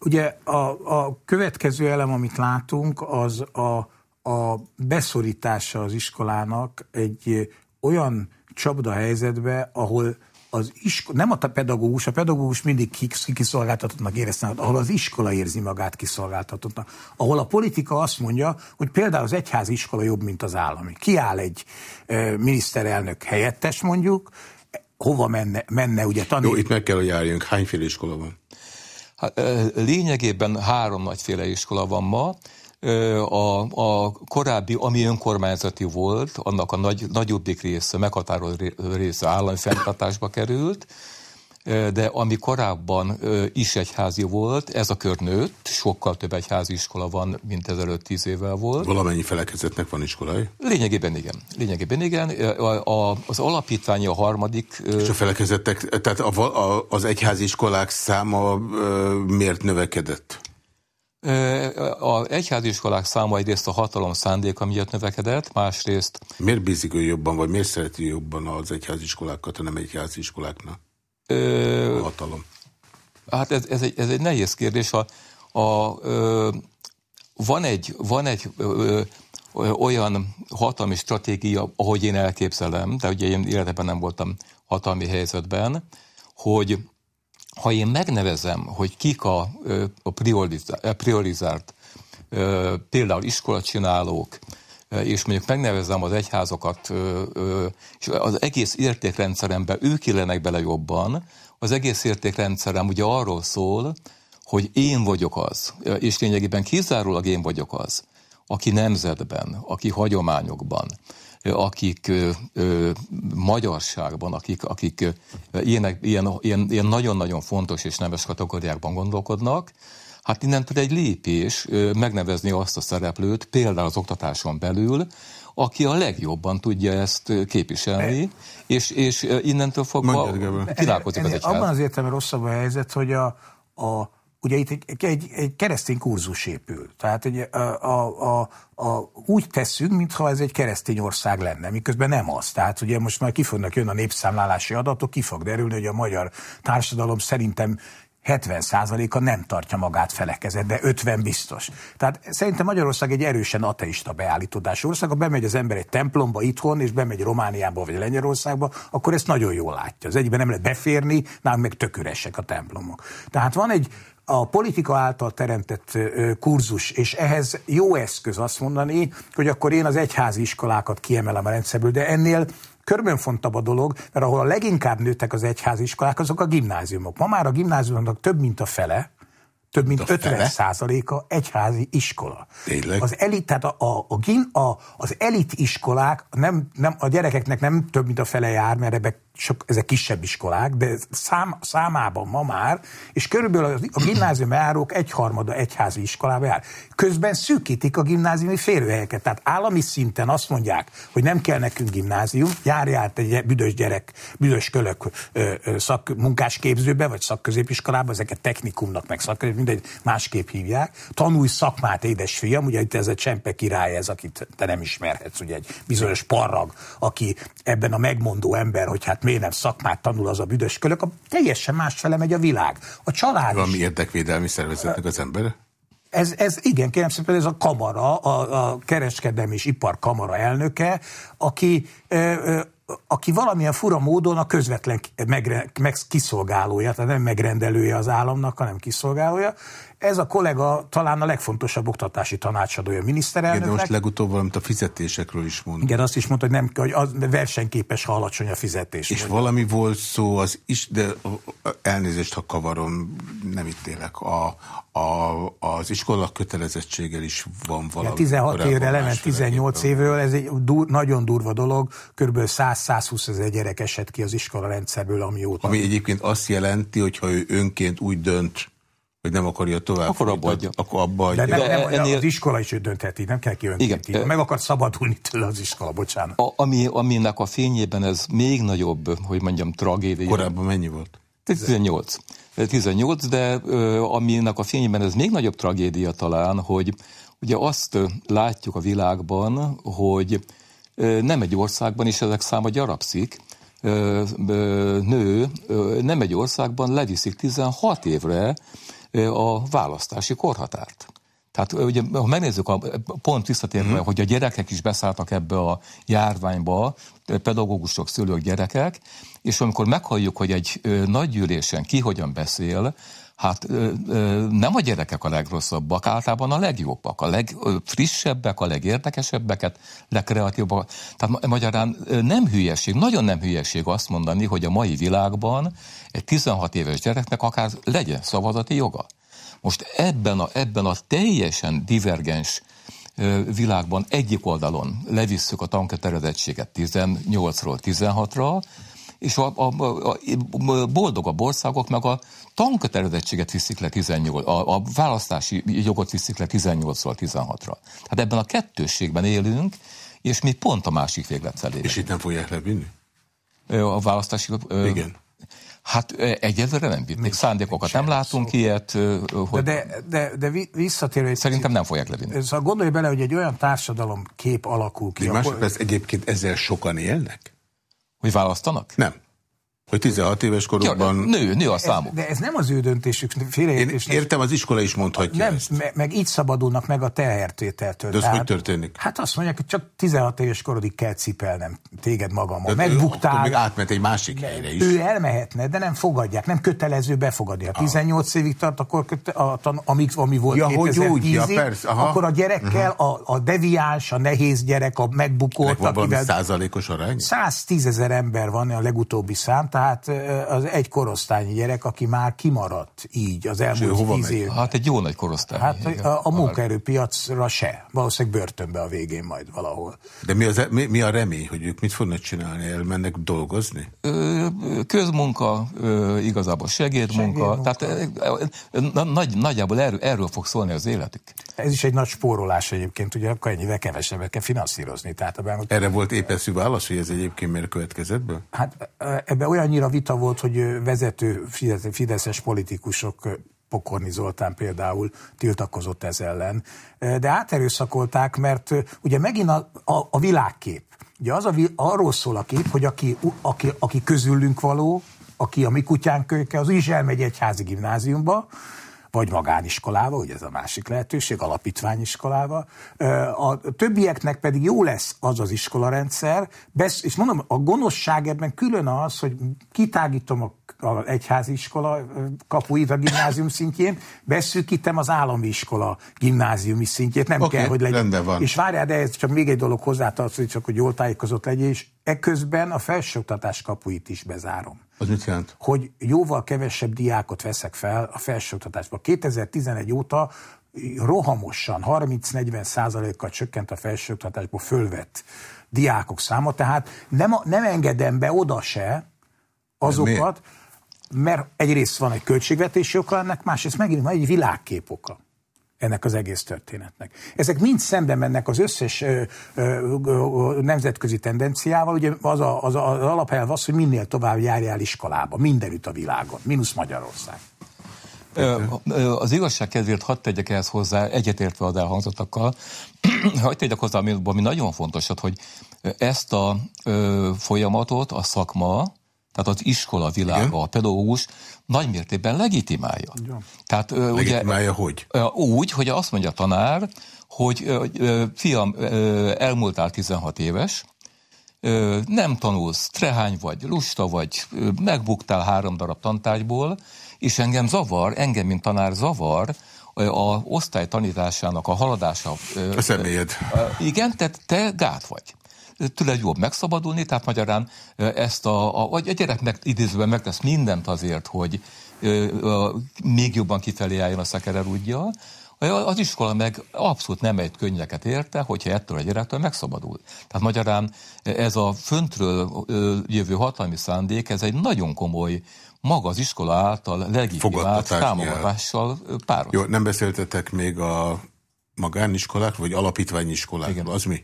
Ugye a, a következő elem, amit látunk, az a, a beszorítása az iskolának egy olyan csapda helyzetbe, ahol az iskola, nem a pedagógus, a pedagógus mindig kiszolgáltatottnak érezte, ahol az iskola érzi magát kiszolgáltatottnak. Ahol a politika azt mondja, hogy például az egyházi iskola jobb, mint az állami. Kiáll egy e, miniszterelnök helyettes mondjuk, hova menne, menne ugye tanulni? Jó, itt meg kell, hogy járjunk. Hányféle iskola van? Lényegében három nagyféle iskola van ma. A, a korábbi, ami önkormányzati volt, annak a nagy, nagyobbik része, meghatározó része állami fenntartásba került, de ami korábban is egyházi volt, ez a kör nőtt, sokkal több egyházi iskola van, mint ezelőtt tíz évvel volt. Valamennyi felekezetnek van iskolai? Lényegében igen. Lényegében igen. A, a, az alapítvány a harmadik... És a felekezetek, tehát a, a, az egyházi iskolák száma miért növekedett? Az egyházi iskolák száma egyrészt a hatalom szándéka miatt növekedett, másrészt... Miért bízik ő jobban, vagy miért szereti jobban az egyházi iskolákat, hanem egyházi iskoláknak? Ö, a hatalom. Hát ez, ez, egy, ez egy nehéz kérdés. A, a, ö, van egy, van egy ö, olyan hatalmi stratégia, ahogy én elképzelem, de ugye én életeben nem voltam hatalmi helyzetben, hogy ha én megnevezem, hogy kik a, a priorizált, priorizált például iskolacsinálók, és mondjuk megnevezem az egyházokat, és az egész értékrendszeremben ők illenek bele jobban, az egész értékrendszerem ugye arról szól, hogy én vagyok az, és lényegében kizárólag én vagyok az, aki nemzetben, aki hagyományokban, akik ö, ö, magyarságban, akik, akik ilyenek, ilyen, ilyen, ilyen nagyon-nagyon fontos és nemes kategóriákban gondolkodnak, Hát innentől egy lépés megnevezni azt a szereplőt, például az oktatáson belül, aki a legjobban tudja ezt képviselni, és, és innentől fogva kirákozik az egyház. Abban az értelemben rosszabb a helyzet, hogy a, a ugye itt egy, egy, egy keresztény kurzus épül. Tehát egy, a, a, a, a, úgy teszünk, mintha ez egy keresztény ország lenne, miközben nem az. Tehát ugye most már ki fognak jönni a népszámlálási adatok, ki fog derülni, hogy a magyar társadalom szerintem 70%-a nem tartja magát felekezet, de 50 biztos. Tehát szerintem Magyarország egy erősen ateista beállítódású ország. Ha bemegy az ember egy templomba itthon, és bemegy Romániába vagy Lengyelországba, akkor ezt nagyon jól látja. Az egyben nem lehet beférni, nálunk meg tököresek a templomok. Tehát van egy a politika által teremtett kurzus, és ehhez jó eszköz azt mondani, hogy akkor én az egyházi iskolákat kiemelem a rendszerből, de ennél körbenfontabb a dolog, mert ahol a leginkább nőttek az egyházi iskolák, azok a gimnáziumok. Ma már a gimnáziumoknak több mint a fele, több mint 50 százaléka egyházi iskola. Tényleg? Az elit, tehát a, a, a, a, az elit iskolák, nem, nem, a gyerekeknek nem több mint a fele jár, mert ebbe sok, ezek kisebb iskolák, de szám, számában ma már, és körülbelül a gimnázium járók egyharmada egyházi iskolába jár. Közben szűkítik a gimnáziumi férőhelyeket. Tehát állami szinten azt mondják, hogy nem kell nekünk gimnázium, járjál egy büdös gyerek, büdös kölök szak, munkásképzőbe, vagy szakközépiskolába, ezeket technikumnak, meg szakközép, mindegy, másképp hívják. Tanulj szakmát, édesfiam, ugye itt ez a csempe király, ez, akit te nem ismerhetsz, ugye egy bizonyos parrag, aki ebben a megmondó ember, hogy hát miért nem szakmát tanul az a büdös kölök, a teljesen más fele megy a világ. A család Valami érdekvédelmi szervezetnek az ember? Ez, ez igen, kérem szépen, ez a kamara, a, a kereskedelmi és iparkamara elnöke, aki ö, ö, aki valamilyen fura módon a közvetlen megre, meg, kiszolgálója, tehát nem megrendelője az államnak, hanem kiszolgálója. Ez a kollega talán a legfontosabb oktatási tanácsadója a miniszterelnöknek. Igen, de most legutóbb valamit a fizetésekről is mondta. Igen, azt is mondta, hogy, nem, hogy az versenyképes, ha alacsony a fizetés. És mondja. valami volt szó, az is, de elnézést, ha kavarom, nem itt élek, a, a, az iskola kötelezettséggel is van valami. 16 évre lement 18 évről, ez egy dur, nagyon durva dolog, kb. 100-120 ezer gyerek esett ki az iskola rendszerből, amióta. Ami egyébként azt jelenti, hogy ha ő önként úgy dönt, hogy nem akarja tovább. Akkor abba adja. Akkor abba adja. De, nem, nem, ennél... az iskola is ő döntheti, nem kell ki Igen. Meg akar szabadulni tőle az iskola, bocsánat. A, ami, aminek a fényében ez még nagyobb, hogy mondjam, tragédia. Korábban mennyi volt? 18. 18, de aminek a fényében ez még nagyobb tragédia talán, hogy ugye azt látjuk a világban, hogy nem egy országban is ezek száma gyarapszik, nő nem egy országban leviszik 16 évre a választási korhatárt. Tehát ugye, ha megnézzük, a, pont visszatérve, uh-huh. hogy a gyerekek is beszálltak ebbe a járványba, pedagógusok, szülők, gyerekek, és amikor meghalljuk, hogy egy nagy gyűlésen ki hogyan beszél, hát nem a gyerekek a legrosszabbak, általában a legjobbak, a legfrissebbek, a legérdekesebbeket, legkreatívabbak. Tehát magyarán nem hülyeség, nagyon nem hülyeség azt mondani, hogy a mai világban egy 16 éves gyereknek akár legyen szavazati joga. Most ebben a, ebben a teljesen divergens világban egyik oldalon levisszük a tankötelezettséget 18-ról 16-ra, és a, a, a, a boldogabb országok meg a tankötelezettséget viszik le 18, a, a választási jogot viszik le 18-ról 16-ra. Tehát ebben a kettősségben élünk, és mi pont a másik véglet felé. És itt nem fogják levinni? A választási... Igen. Hát egyelőre nem vitték. Szándékokat nem látunk szó. ilyet. Hogy... De, de, de, de visszatérve... Szerintem nem fogják levinni. Szóval gondolj bele, hogy egy olyan társadalom kép alakul ki. De másodperc, egyébként ezzel sokan élnek? Hogy választanak? Nem. Hogy 16 éves korukban... Ja, nő, nő a számuk. De ez nem az ő döntésük. Én értem, az iskola is mondhatja Nem, ezt. Me, meg így szabadulnak meg a tehertételtől. De ez hogy történik? Hát azt mondják, hogy csak 16 éves korodig kell cipelnem téged magammal. Megbuktál. még átment egy másik helyre is. Ő elmehetne, de nem fogadják. Nem kötelező befogadni. Ha 18 évig tart, akkor a, amíg, ami volt ja, 2010 hogy úgy, ja, persze, aha. akkor a gyerekkel uh-huh. a, a deviáns, a nehéz gyerek, a megbukott, van akivel... százalékos arány? 110 ezer ember van a legutóbbi szám, tehát az egy korosztályi gyerek, aki már kimaradt így az elmúlt tíz év. Hát egy jó nagy korosztály. Hát a, a munkaerőpiacra se. Valószínűleg börtönbe a végén majd valahol. De mi, az, e- mi, mi a remény, hogy ők mit fognak csinálni? Elmennek dolgozni? Ö, közmunka, ö, igazából segédmunka. segédmunka. Tehát nagy, nagyjából erről, erről fog szólni az életük. Ez is egy nagy spórolás egyébként, ugye akkor ennyivel kevesebbet kell finanszírozni. Tehát a Erre volt épeszű válasz, hogy ez egyébként miért következett be? Hát ebbe olyannyira vita volt, hogy vezető fideszes politikusok Pokorni Zoltán például tiltakozott ez ellen. De áterőszakolták, mert ugye megint a, a, a világkép. Ugye az a, arról szól a kép, hogy aki, aki, aki közülünk való, aki a mi kutyánk kölyke, az is elmegy egy házi gimnáziumba, vagy magániskolába, ugye ez a másik lehetőség, alapítványiskolába. A többieknek pedig jó lesz az az iskolarendszer, és mondom, a gonoszság ebben külön az, hogy kitágítom a a egyházi iskola kapuit a gimnázium szintjén, beszűkítem az állami iskola gimnáziumi szintjét, nem okay, kell, hogy legyen. Van. És várjál, de ez csak még egy dolog hozzátartozik, csak hogy jól tájékozott legyél, és ekközben a felsőoktatás kapuit is bezárom. Az mit jelent? Hogy jóval kevesebb diákot veszek fel a felsőoktatásba. 2011 óta rohamosan, 30-40 százalékkal csökkent a felsőoktatásból fölvett diákok száma, tehát nem, nem engedem be oda se azokat, mert egyrészt van egy költségvetési oka ennek, másrészt megint van egy világkép oka ennek az egész történetnek. Ezek mind szembe mennek az összes ö, ö, ö, nemzetközi tendenciával, ugye az, a, az, a, az alapelv az, hogy minél tovább járjál iskolába, mindenütt a világon, mínusz Magyarország. Az igazság kedvéért hadd tegyek ehhez hozzá, egyetértve az elhangzottakkal, hadd tegyek hozzá, ami, ami nagyon fontos, hogy ezt a ö, folyamatot a szakma tehát az iskola világa, Igen. a pedagógus nagy mértékben legitimálja. Igen. Tehát, legitimálja ugye, hogy? Úgy, hogy azt mondja a tanár, hogy fiam, elmúltál 16 éves, nem tanulsz, trehány vagy, lusta vagy, megbuktál három darab tantárgyból, és engem zavar, engem, mint tanár zavar, a osztály tanításának a haladása. A személyed. Igen, tehát te gát vagy tőle jobb megszabadulni, tehát magyarán ezt a, a, vagy a gyerek meg, idézőben megtesz mindent azért, hogy még jobban kifelé álljon a szekererudja, az iskola meg abszolút nem egy könnyeket érte, hogyha ettől a gyerektől megszabadul. Tehát magyarán ez a föntről jövő hatalmi szándék, ez egy nagyon komoly maga az iskola által legitimált támogatással páros. Jó, nem beszéltetek még a magániskolák, vagy alapítványiskolákról, Igen. az mi?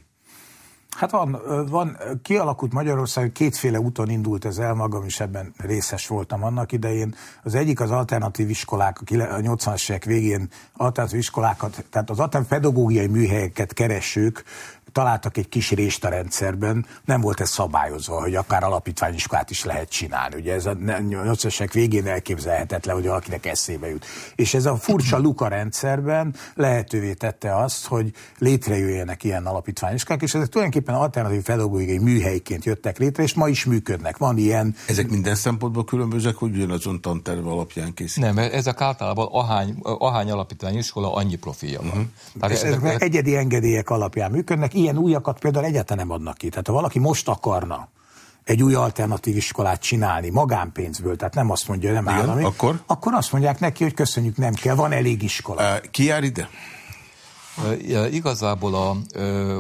Hát van, van, kialakult Magyarország, kétféle úton indult ez el, magam is ebben részes voltam annak idején. Az egyik az alternatív iskolák, a 80-as évek végén alternatív iskolákat, tehát az alternatív pedagógiai műhelyeket keresők, találtak egy kis rést a rendszerben, nem volt ez szabályozva, hogy akár alapítványiskolát is lehet csinálni. Ugye ez a 80 végén elképzelhetetlen, hogy valakinek eszébe jut. És ez a furcsa luka rendszerben lehetővé tette azt, hogy létrejöjjenek ilyen alapítványiskolák, és ezek tulajdonképpen alternatív pedagógiai műhelyként jöttek létre, és ma is működnek. Van ilyen. Ezek minden szempontból különbözőek, hogy ugyanazon tanterve alapján készít. Nem, ezek általában ahány, ahány alapítványiskola annyi profilja van. Uh-huh. és ezek, ezek egyedi engedélyek alapján működnek, ilyen újakat például egyáltalán nem adnak ki. Tehát ha valaki most akarna egy új alternatív iskolát csinálni magánpénzből, tehát nem azt mondja, nem Igen, állami, akkor? akkor azt mondják neki, hogy köszönjük, nem kell, van elég iskola. Uh, ki jár ide? Uh, igazából a, uh,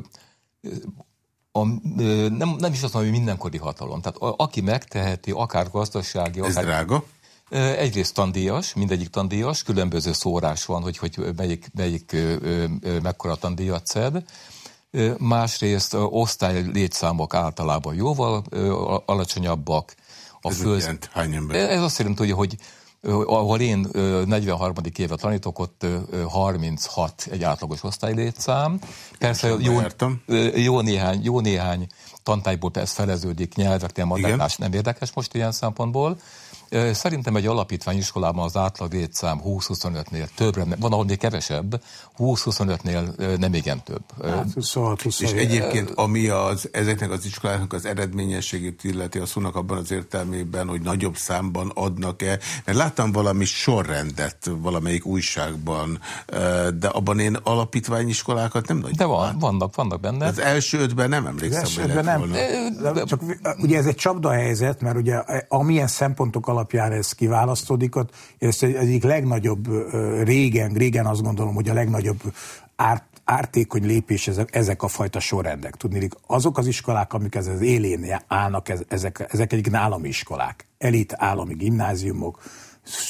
a, nem, nem is azt mondom, hogy mindenkori hatalom. Tehát a, aki megteheti, akár gazdasági, Ez akár... drága? Egyrészt tandíjas, mindegyik tandíjas, különböző szórás van, hogy, hogy melyik, melyik mekkora tandíjat szed másrészt osztály létszámok általában jóval alacsonyabbak. A ez főz... jelent? Hány ember? Ez azt jelenti, hogy, hogy ahol én 43. éve tanítok, ott 36 egy átlagos osztály létszám. Persze jó, jó, néhány, jó néhány tantárgyból ez feleződik, nyelvek, nem nem érdekes most ilyen szempontból. Szerintem egy alapítványiskolában az átlag létszám 20-25-nél többre, van ahol még kevesebb, 20-25-nél nem igen több. Hát, 26, 27. És egyébként, ami az, ezeknek az iskoláknak az eredményességét illeti, a szónak abban az értelmében, hogy nagyobb számban adnak-e, mert láttam valami sorrendet valamelyik újságban, de abban én alapítványiskolákat nem nagyon De van, vannak, vannak benne. Az első ötben nem emlékszem, az hogy nem. Volna. Csak ugye ez egy csapdahelyzet, mert ugye amilyen szempontok alapján ez kiválasztódik, ez egyik legnagyobb régen, régen azt gondolom, hogy a legnagyobb árt, ártékony lépés ezek a fajta sorrendek. Tudni, azok az iskolák, amik ez az élén állnak, ezek, ezek egyik állami iskolák, elit állami gimnáziumok,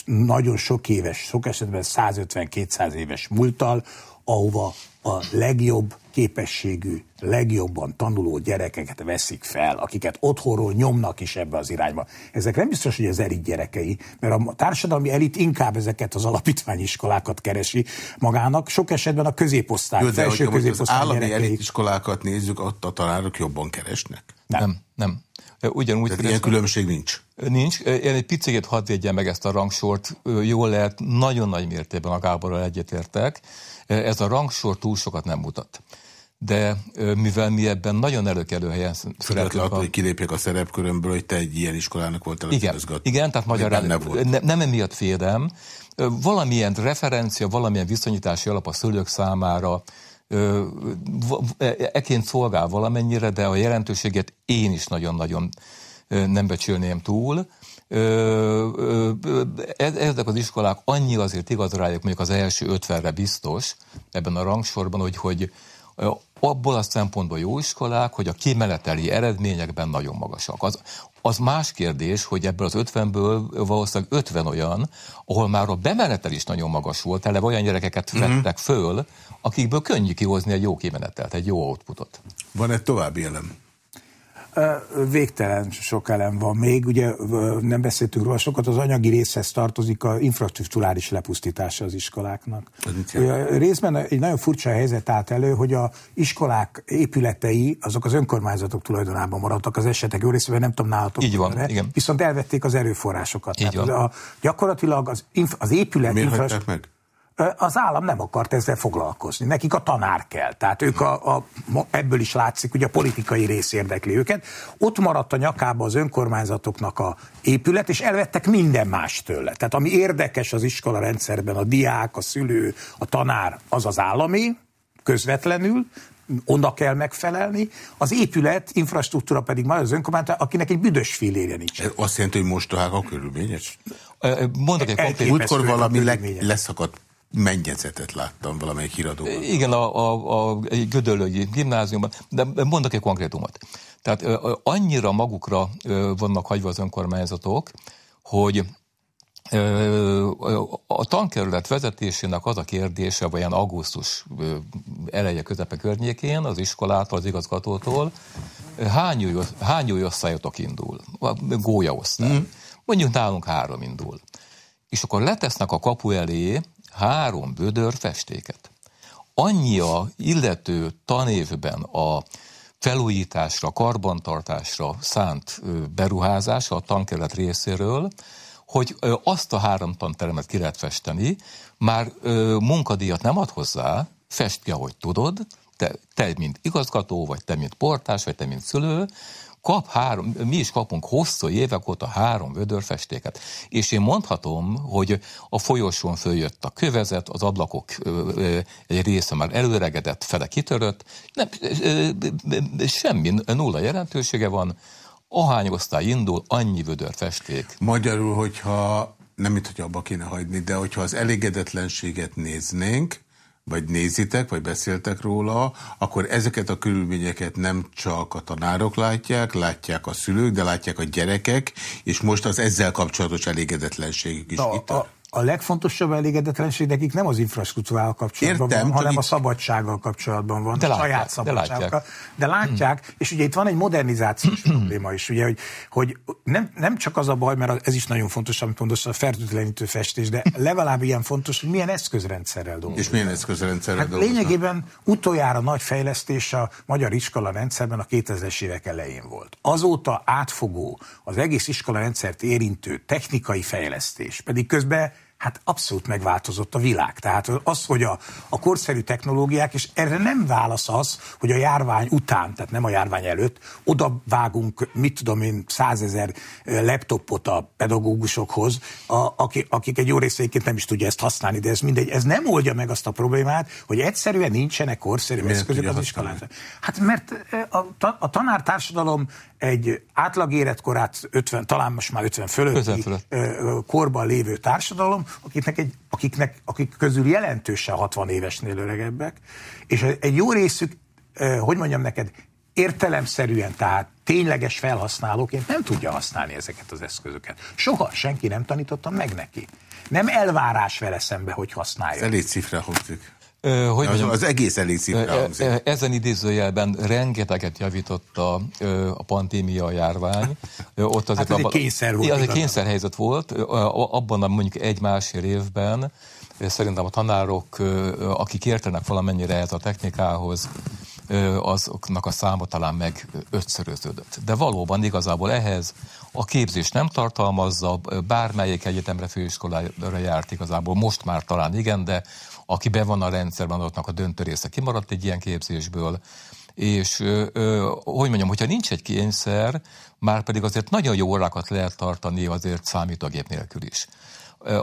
nagyon sok éves, sok esetben 150-200 éves múltal, ahova a legjobb képességű, legjobban tanuló gyerekeket veszik fel, akiket otthonról nyomnak is ebbe az irányba. Ezek nem biztos, hogy az elit gyerekei, mert a társadalmi elit inkább ezeket az alapítványiskolákat keresi magának, sok esetben a középosztály, Jó, de felső középosztály az állami gyerekei... elitiskolákat nézzük, ott a tanárok jobban keresnek? Nem. nem. nem. Ugyanúgy Tehát ilyen különbség nincs? Nincs. Én egy picit hadd védjem meg ezt a rangsort. Jól lehet, nagyon nagy mértékben a Gáborral egyetértek. Ez a rangsor túl sokat nem mutat. De mivel mi ebben nagyon előkelő helyen szeretnénk... A... hogy kilépjek a szerepkörömből, hogy te egy ilyen iskolának voltál igen, igen, tehát magyarán ne, nem emiatt félem, valamilyen referencia, valamilyen viszonyítási alap a szülők számára eként szolgál valamennyire, de a jelentőséget én is nagyon-nagyon nem becsülném túl. Ezek az iskolák annyi azért igaz rájuk, mondjuk az első ötvenre biztos ebben a rangsorban, hogy, hogy abból a szempontból jó iskolák, hogy a kimeneteli eredményekben nagyon magasak. Az, az más kérdés, hogy ebből az 50-ből valószínűleg 50 olyan, ahol már a bemenetel is nagyon magas volt, eleve olyan gyerekeket mhm. vettek föl, akikből könnyű kihozni egy jó kimenetelt, egy jó outputot. Van egy további elem? Végtelen sok elem van még, ugye nem beszéltünk róla sokat, az anyagi részhez tartozik a infrastruktúrális lepusztítása az iskoláknak. Ugye, részben egy nagyon furcsa helyzet állt elő, hogy a iskolák épületei azok az önkormányzatok tulajdonában maradtak az esetek jó részében, nem tudom nálatok. Így van, erre, igen. Viszont elvették az erőforrásokat. Így van. A, gyakorlatilag az, az épület... Miért infra... meg? Az állam nem akart ezzel foglalkozni. Nekik a tanár kell. Tehát ők a, a, ebből is látszik, hogy a politikai rész érdekli őket. Ott maradt a nyakába az önkormányzatoknak a épület, és elvettek minden más tőle. Tehát ami érdekes az iskola rendszerben, a diák, a szülő, a tanár, az az állami, közvetlenül, oda kell megfelelni, az épület, infrastruktúra pedig már az önkormányzat, akinek egy büdös filérje nincs. Ez azt jelenti, hogy mostohák a körülményes? Mondok egy konkrét... Múltkor valami le, leszakadt mennyezetet láttam valamelyik híradóban. Igen, a, a, a Gödöllői gimnáziumban, de mondok egy konkrétumot. Tehát annyira magukra vannak hagyva az önkormányzatok, hogy a tankerület vezetésének az a kérdése, vagy ilyen augusztus eleje közepe környékén az iskolától, az igazgatótól, hány, hány új osztályotok indul? Gólyaosztály. Mm. Mondjuk nálunk három indul. És akkor letesznek a kapu elé három bödör festéket. Annyi a illető tanévben a felújításra, karbantartásra szánt beruházása a tankerület részéről, hogy azt a három tanteremet ki lehet festeni, már munkadíjat nem ad hozzá, fest ki, ahogy tudod, te, te, mint igazgató, vagy te, mint portás, vagy te, mint szülő, kap három, mi is kapunk hosszú évek óta három vödörfestéket. És én mondhatom, hogy a folyosón följött a kövezet, az ablakok egy része már előregedett, fele kitörött, nem, semmi, nulla jelentősége van, ahány osztály indul, annyi vödörfesték. Magyarul, hogyha nem itt, hogy abba kéne hagyni, de hogyha az elégedetlenséget néznénk, vagy nézitek, vagy beszéltek róla, akkor ezeket a körülményeket nem csak a tanárok látják, látják a szülők, de látják a gyerekek, és most az ezzel kapcsolatos elégedetlenségük is Na, itt. A, a legfontosabb elégedetlenség nekik nem az infrastruktúrával kapcsolatban Értem, van, hanem itt... a szabadsággal kapcsolatban van, de a saját szabadsággal. De látják, de látják hmm. és ugye itt van egy modernizációs probléma is, ugye, hogy, hogy nem, nem csak az a baj, mert ez is nagyon fontos, amit mondasz, a fertőtlenítő festés, de legalább ilyen fontos, hogy milyen eszközrendszerrel dolgozunk. És milyen eszközrendszerrel hát dolgoznak? Lényegében utoljára nagy fejlesztés a magyar iskola rendszerben a 2000-es évek elején volt. Azóta átfogó, az egész iskola rendszert érintő technikai fejlesztés, pedig közben hát abszolút megváltozott a világ. Tehát az, hogy a, a korszerű technológiák, és erre nem válasz az, hogy a járvány után, tehát nem a járvány előtt, oda vágunk, mit tudom én, százezer laptopot a pedagógusokhoz, a, akik, akik egy jó részeiként nem is tudja ezt használni, de ez mindegy, ez nem oldja meg azt a problémát, hogy egyszerűen nincsenek korszerű eszközök az iskolán. Hát mert a, a tanártársadalom egy átlag életkorát 50, talán most már 50 fölötti fölött. korban lévő társadalom, akiknek, egy, akiknek, akik közül jelentősen 60 évesnél öregebbek, és egy jó részük, hogy mondjam neked, értelemszerűen, tehát tényleges felhasználóként nem tudja használni ezeket az eszközöket. Soha senki nem tanította meg neki. Nem elvárás vele szembe, hogy használja. Ez elég cifra hangzik. Hogy mondjam, az egész elég szívre Ezen idézőjelben rengeteget javította a pandémia járvány. Ott azért hát ez abban, egy kényszer volt. Az egy kényszerhelyzet volt. Abban a mondjuk egy-másfél évben szerintem a tanárok, akik értenek valamennyire ehhez a technikához, azoknak a száma talán meg ötszöröződött. De valóban igazából ehhez a képzés nem tartalmazza, bármelyik egyetemre, főiskolára járt igazából, most már talán igen, de aki be van a rendszerben, adatnak a döntő része kimaradt egy ilyen képzésből, és ö, hogy mondjam, hogyha nincs egy kényszer, már pedig azért nagyon jó órákat lehet tartani azért számítógép nélkül is.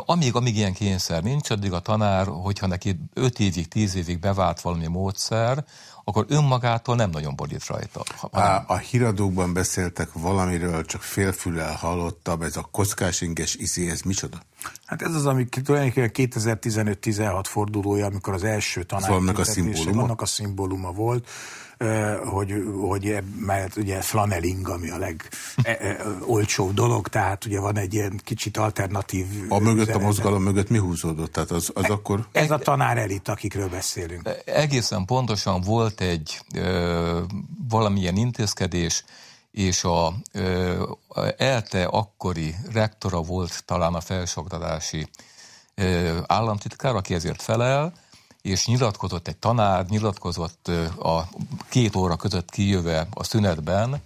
Amíg, amíg ilyen kényszer nincs, addig a tanár, hogyha neki 5 évig, 10 évig bevált valami módszer, akkor önmagától nem nagyon borít rajta. Hanem... A híradókban beszéltek valamiről, csak félfüllel hallottam, ez a inges izé, ez micsoda? Hát ez az, ami tulajdonképpen 2015-16 fordulója, amikor az első tanár... Vannak a szimbóluma? Vannak a szimbóluma volt hogy, hogy mert ugye flaneling, ami a legolcsóbb e, e, dolog, tehát ugye van egy ilyen kicsit alternatív... A mögött, a mozgalom mögött mi húzódott? Tehát az, az akkor... Ez a tanár elit, akikről beszélünk. Egészen pontosan volt egy valamilyen intézkedés, és a, a ELTE akkori rektora volt talán a felsőoktatási államtitkár, aki ezért felel, és nyilatkozott egy tanár, nyilatkozott a két óra között kijöve a szünetben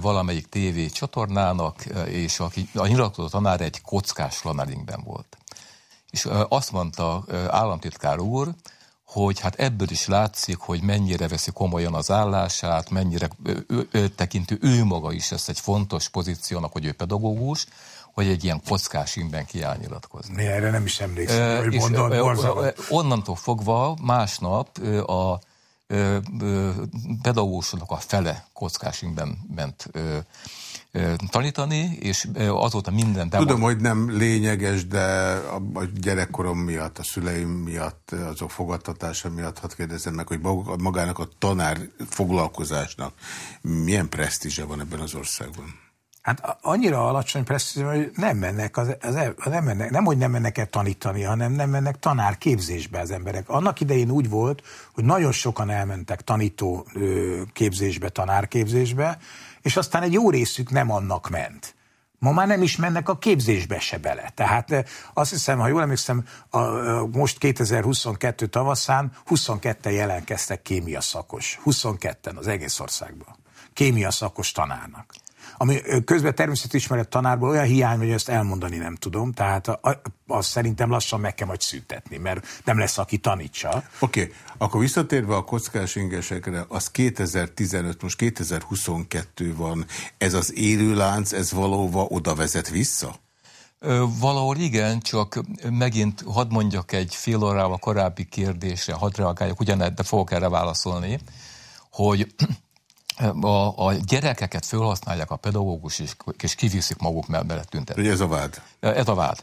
valamelyik tévé csatornának, és aki, a nyilatkozó tanár egy kockás flanelingben volt. És azt mondta államtitkár úr, hogy hát ebből is látszik, hogy mennyire veszi komolyan az állását, mennyire ő, ő, tekintő ő maga is ezt egy fontos pozíciónak, hogy ő pedagógus, hogy egy ilyen kockás ingben kiáll nyilatkozni. Erre nem is emlékszem, e, hogy mondod, Onnantól fogva másnap a pedagógusoknak a fele kockás ingben ment tanítani, és azóta minden... Tudom, Tudom, hogy nem lényeges, de a gyerekkorom miatt, a szüleim miatt, azok fogadtatása miatt, hadd kérdezem meg, hogy magának a tanár foglalkozásnak milyen presztízse van ebben az országban? Hát annyira alacsony presztízs, hogy nem mennek, az, az, nem mennek, nem hogy nem mennek el tanítani, hanem nem mennek tanárképzésbe az emberek. Annak idején úgy volt, hogy nagyon sokan elmentek tanító képzésbe, tanárképzésbe, és aztán egy jó részük nem annak ment. Ma már nem is mennek a képzésbe se bele. Tehát azt hiszem, ha jól emlékszem, a, a, most 2022 tavaszán 22-en jelentkeztek kémia szakos. 22-en az egész országban. Kémia szakos tanárnak ami közben természetismeret tanárból olyan hiány, hogy ezt elmondani nem tudom, tehát azt szerintem lassan meg kell majd szüntetni, mert nem lesz, aki tanítsa. Oké, okay. akkor visszatérve a kockás ingesekre, az 2015, most 2022 van, ez az élőlánc, ez valóban oda vezet vissza? Valahol igen, csak megint hadd mondjak egy fél órával korábbi kérdésre, hadd reagáljak, ugyanett, de fogok erre válaszolni, hogy a, a gyerekeket felhasználják a pedagógus, és, és kiviszik maguk mellett tüntetni. Ez a vád? Ez a vád.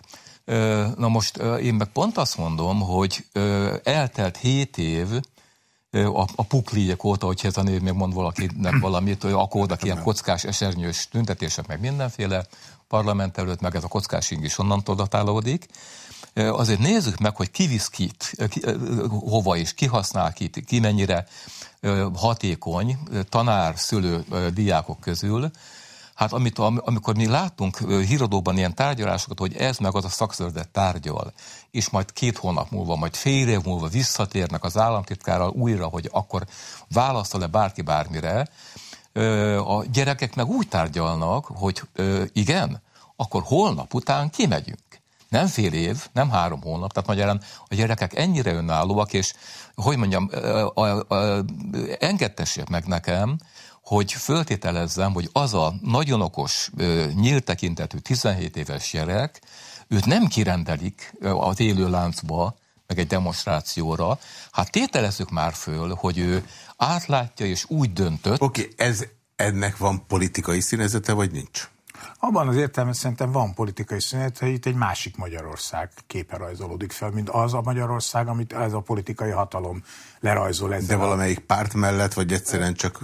Na most én meg pont azt mondom, hogy eltelt hét év, a, a pukliek óta, hogy ez a név még mond valakinek valamit, hogy akkor oda ilyen kockás esernyős tüntetések, meg mindenféle parlament előtt, meg ez a kockás is onnantól datálódik. Azért nézzük meg, hogy ki visz kit, ki, hova is, ki használ kit, ki mennyire hatékony tanár, szülő, diákok közül, Hát amit, amikor mi látunk híradóban ilyen tárgyalásokat, hogy ez meg az a szakszervezet tárgyal, és majd két hónap múlva, majd fél év múlva visszatérnek az államtitkárral újra, hogy akkor válaszol-e bárki bármire, a gyerekek meg úgy tárgyalnak, hogy igen, akkor holnap után kimegyünk. Nem fél év, nem három hónap, tehát magyarán a gyerekek ennyire önállóak, és hogy mondjam, engedtessék meg nekem, hogy föltételezzem, hogy az a nagyon okos, nyílt tekintetű 17 éves gyerek, őt nem kirendelik az élő láncba, meg egy demonstrációra, hát tételezzük már föl, hogy ő átlátja és úgy döntött. Oké, okay, ez ennek van politikai színezete, vagy nincs? Abban az értelemben szerintem van politikai szünet, hogy itt egy másik Magyarország képe rajzolódik fel, mint az a Magyarország, amit ez a politikai hatalom lerajzol. Ezzel De valamelyik párt mellett, vagy egyszerűen csak...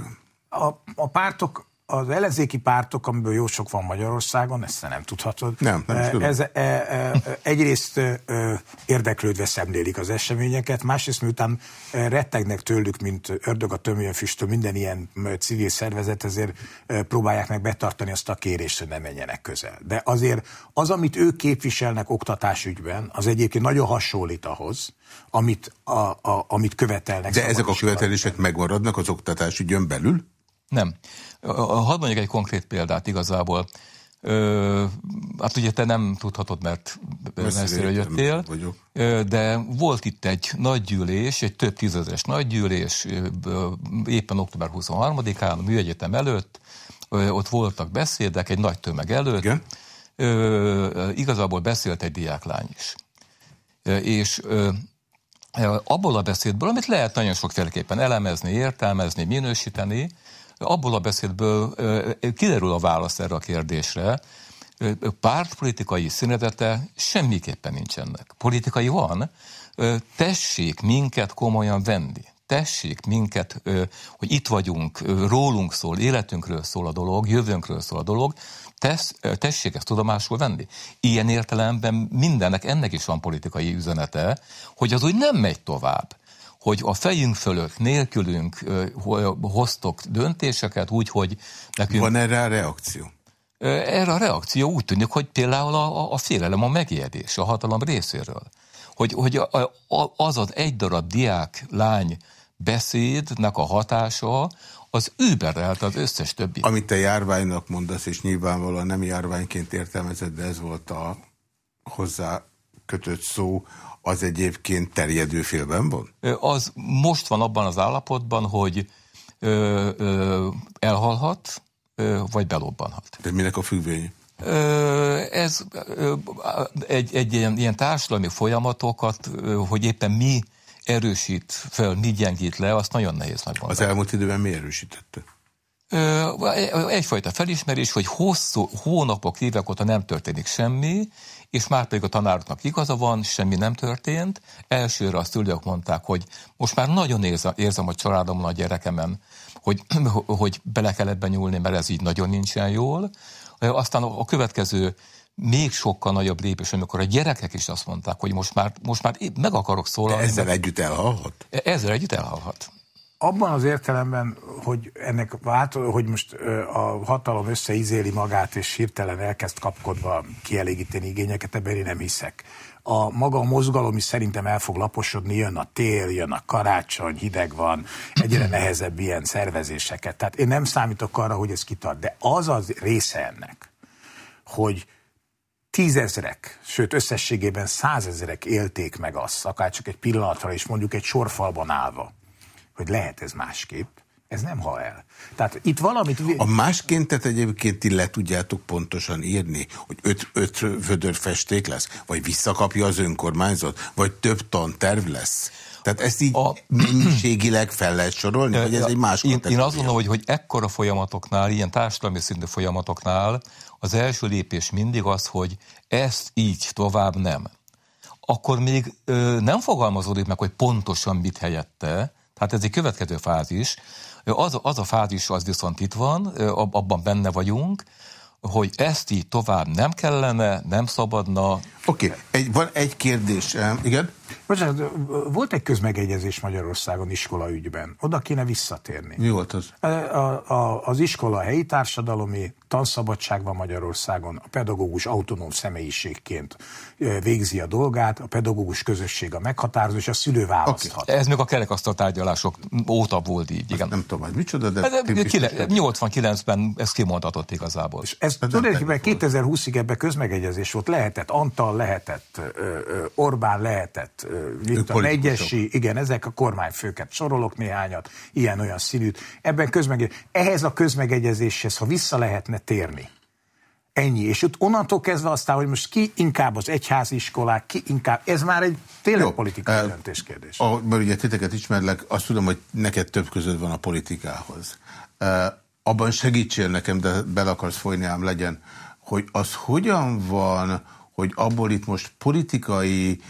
A, a pártok az ellenzéki pártok, amiből jó sok van Magyarországon, ezt nem tudhatod. Nem, nem tudom. Ez, e, e, egyrészt e, érdeklődve szemlélik az eseményeket, másrészt miután rettegnek tőlük, mint ördög a tömjön füstől minden ilyen civil szervezet, ezért próbálják meg betartani azt a kérést, hogy ne menjenek közel. De azért az, amit ők képviselnek oktatásügyben, az egyébként nagyon hasonlít ahhoz, amit, a, a, amit követelnek. De ezek a követelések megmaradnak az oktatásügyön belül? Nem. Hadd mondjuk egy konkrét példát igazából. Ö, hát ugye te nem tudhatod, mert messzire jöttél, vagyok. de volt itt egy nagy gyűlés, egy több tízezes nagy gyűlés, éppen október 23-án a műegyetem előtt, ott voltak beszédek egy nagy tömeg előtt, Igen? igazából beszélt egy diáklány is. És abból a beszédből, amit lehet nagyon sokféleképpen elemezni, értelmezni, minősíteni, abból a beszédből kiderül a válasz erre a kérdésre, pártpolitikai színedete semmiképpen nincsenek. Politikai van, tessék minket komolyan venni. Tessék minket, hogy itt vagyunk, rólunk szól, életünkről szól a dolog, jövőnkről szól a dolog, tesz, tessék ezt tudomásul venni. Ilyen értelemben mindennek ennek is van politikai üzenete, hogy az úgy nem megy tovább hogy a fejünk fölött nélkülünk hoztok döntéseket úgy, hogy nekünk... Van erre a reakció? Erre a reakció úgy tűnik, hogy például a, a félelem, a megijedés a hatalom részéről. Hogy, hogy az az egy darab diák, lány beszédnek a hatása, az überelt az összes többi. Amit te járványnak mondasz, és nyilvánvalóan nem járványként értelmezed, de ez volt a hozzá kötött szó, az egyébként terjedő félben van? Az most van abban az állapotban, hogy ö, ö, elhalhat, ö, vagy belobbanhat. De minek a függvény? Ez egy, egy ilyen, ilyen társadalmi folyamatokat, hogy éppen mi erősít fel, mi gyengít le, azt nagyon nehéz megmondani. Az elmúlt időben mi erősítette? Egyfajta felismerés, hogy hosszú hónapok, évek óta nem történik semmi, és már pedig a tanároknak igaza van, semmi nem történt. Elsőre a szülők mondták, hogy most már nagyon érzem, érzem a családomon, a gyerekemen, hogy, hogy bele kell ebben nyúlni, mert ez így nagyon nincsen jól. Aztán a következő még sokkal nagyobb lépés, amikor a gyerekek is azt mondták, hogy most már, most már meg akarok szólalni. De ezzel együtt elhalhat? Ezzel együtt elhalhat. Abban az értelemben, hogy ennek hogy most a hatalom összeizéli magát, és hirtelen elkezd kapkodva kielégíteni igényeket, ebben én nem hiszek. A maga a mozgalom is szerintem el fog laposodni, jön a tél, jön a karácsony, hideg van, egyre nehezebb ilyen szervezéseket. Tehát én nem számítok arra, hogy ez kitart, de az az része ennek, hogy tízezrek, sőt összességében százezerek élték meg azt, akár csak egy pillanatra is mondjuk egy sorfalban állva, hogy lehet ez másképp, ez nem hal el. Tehát itt valamit... A máskéntet egyébként ti le tudjátok pontosan írni, hogy öt, öt vödör festék lesz, vagy visszakapja az önkormányzat, vagy több terv lesz. Tehát ezt így a... mennyiségileg fel lehet sorolni, vagy ez egy más én, én azt gondolom, hogy, hogy ekkora folyamatoknál, ilyen társadalmi szintű folyamatoknál az első lépés mindig az, hogy ezt így tovább nem. Akkor még ö, nem fogalmazódik meg, hogy pontosan mit helyette, tehát ez egy következő fázis. Az, az a fázis az viszont itt van, abban benne vagyunk, hogy ezt így tovább nem kellene, nem szabadna. Oké, okay. egy, van egy kérdés, igen? Bocsánat, volt egy közmegegyezés Magyarországon iskola ügyben. Oda kéne visszatérni. Mi volt az? A, a, az iskola helyi társadalomi, tanszabadság van Magyarországon, a pedagógus autonóm személyiségként végzi a dolgát, a pedagógus közösség a meghatározó, és a szülő választhat. Okay. Ez még a kerekasztal tárgyalások óta volt így, igen. nem tudom, hogy micsoda, de... 89-ben ez kimondhatott igazából. És ez tulajdonképpen 2020-ig ebben közmegegyezés volt. Lehetett Antal, lehetett Orbán, lehetett mint a Megyesi, igen, ezek a kormányfőket sorolok néhányat, ilyen-olyan színűt. Ebben közmegegyezés. Ehhez a közmegegyezéshez, ha vissza lehetne térni, Ennyi. És ott onnantól kezdve aztán, hogy most ki inkább az egyháziskolák, ki inkább, ez már egy tényleg Jó, politikai uh, döntéskérdés. Mert ugye titeket ismerlek, azt tudom, hogy neked több között van a politikához. Uh, abban segítsél nekem, de bele akarsz folyni, ám legyen, hogy az hogyan van, hogy abból itt most politikai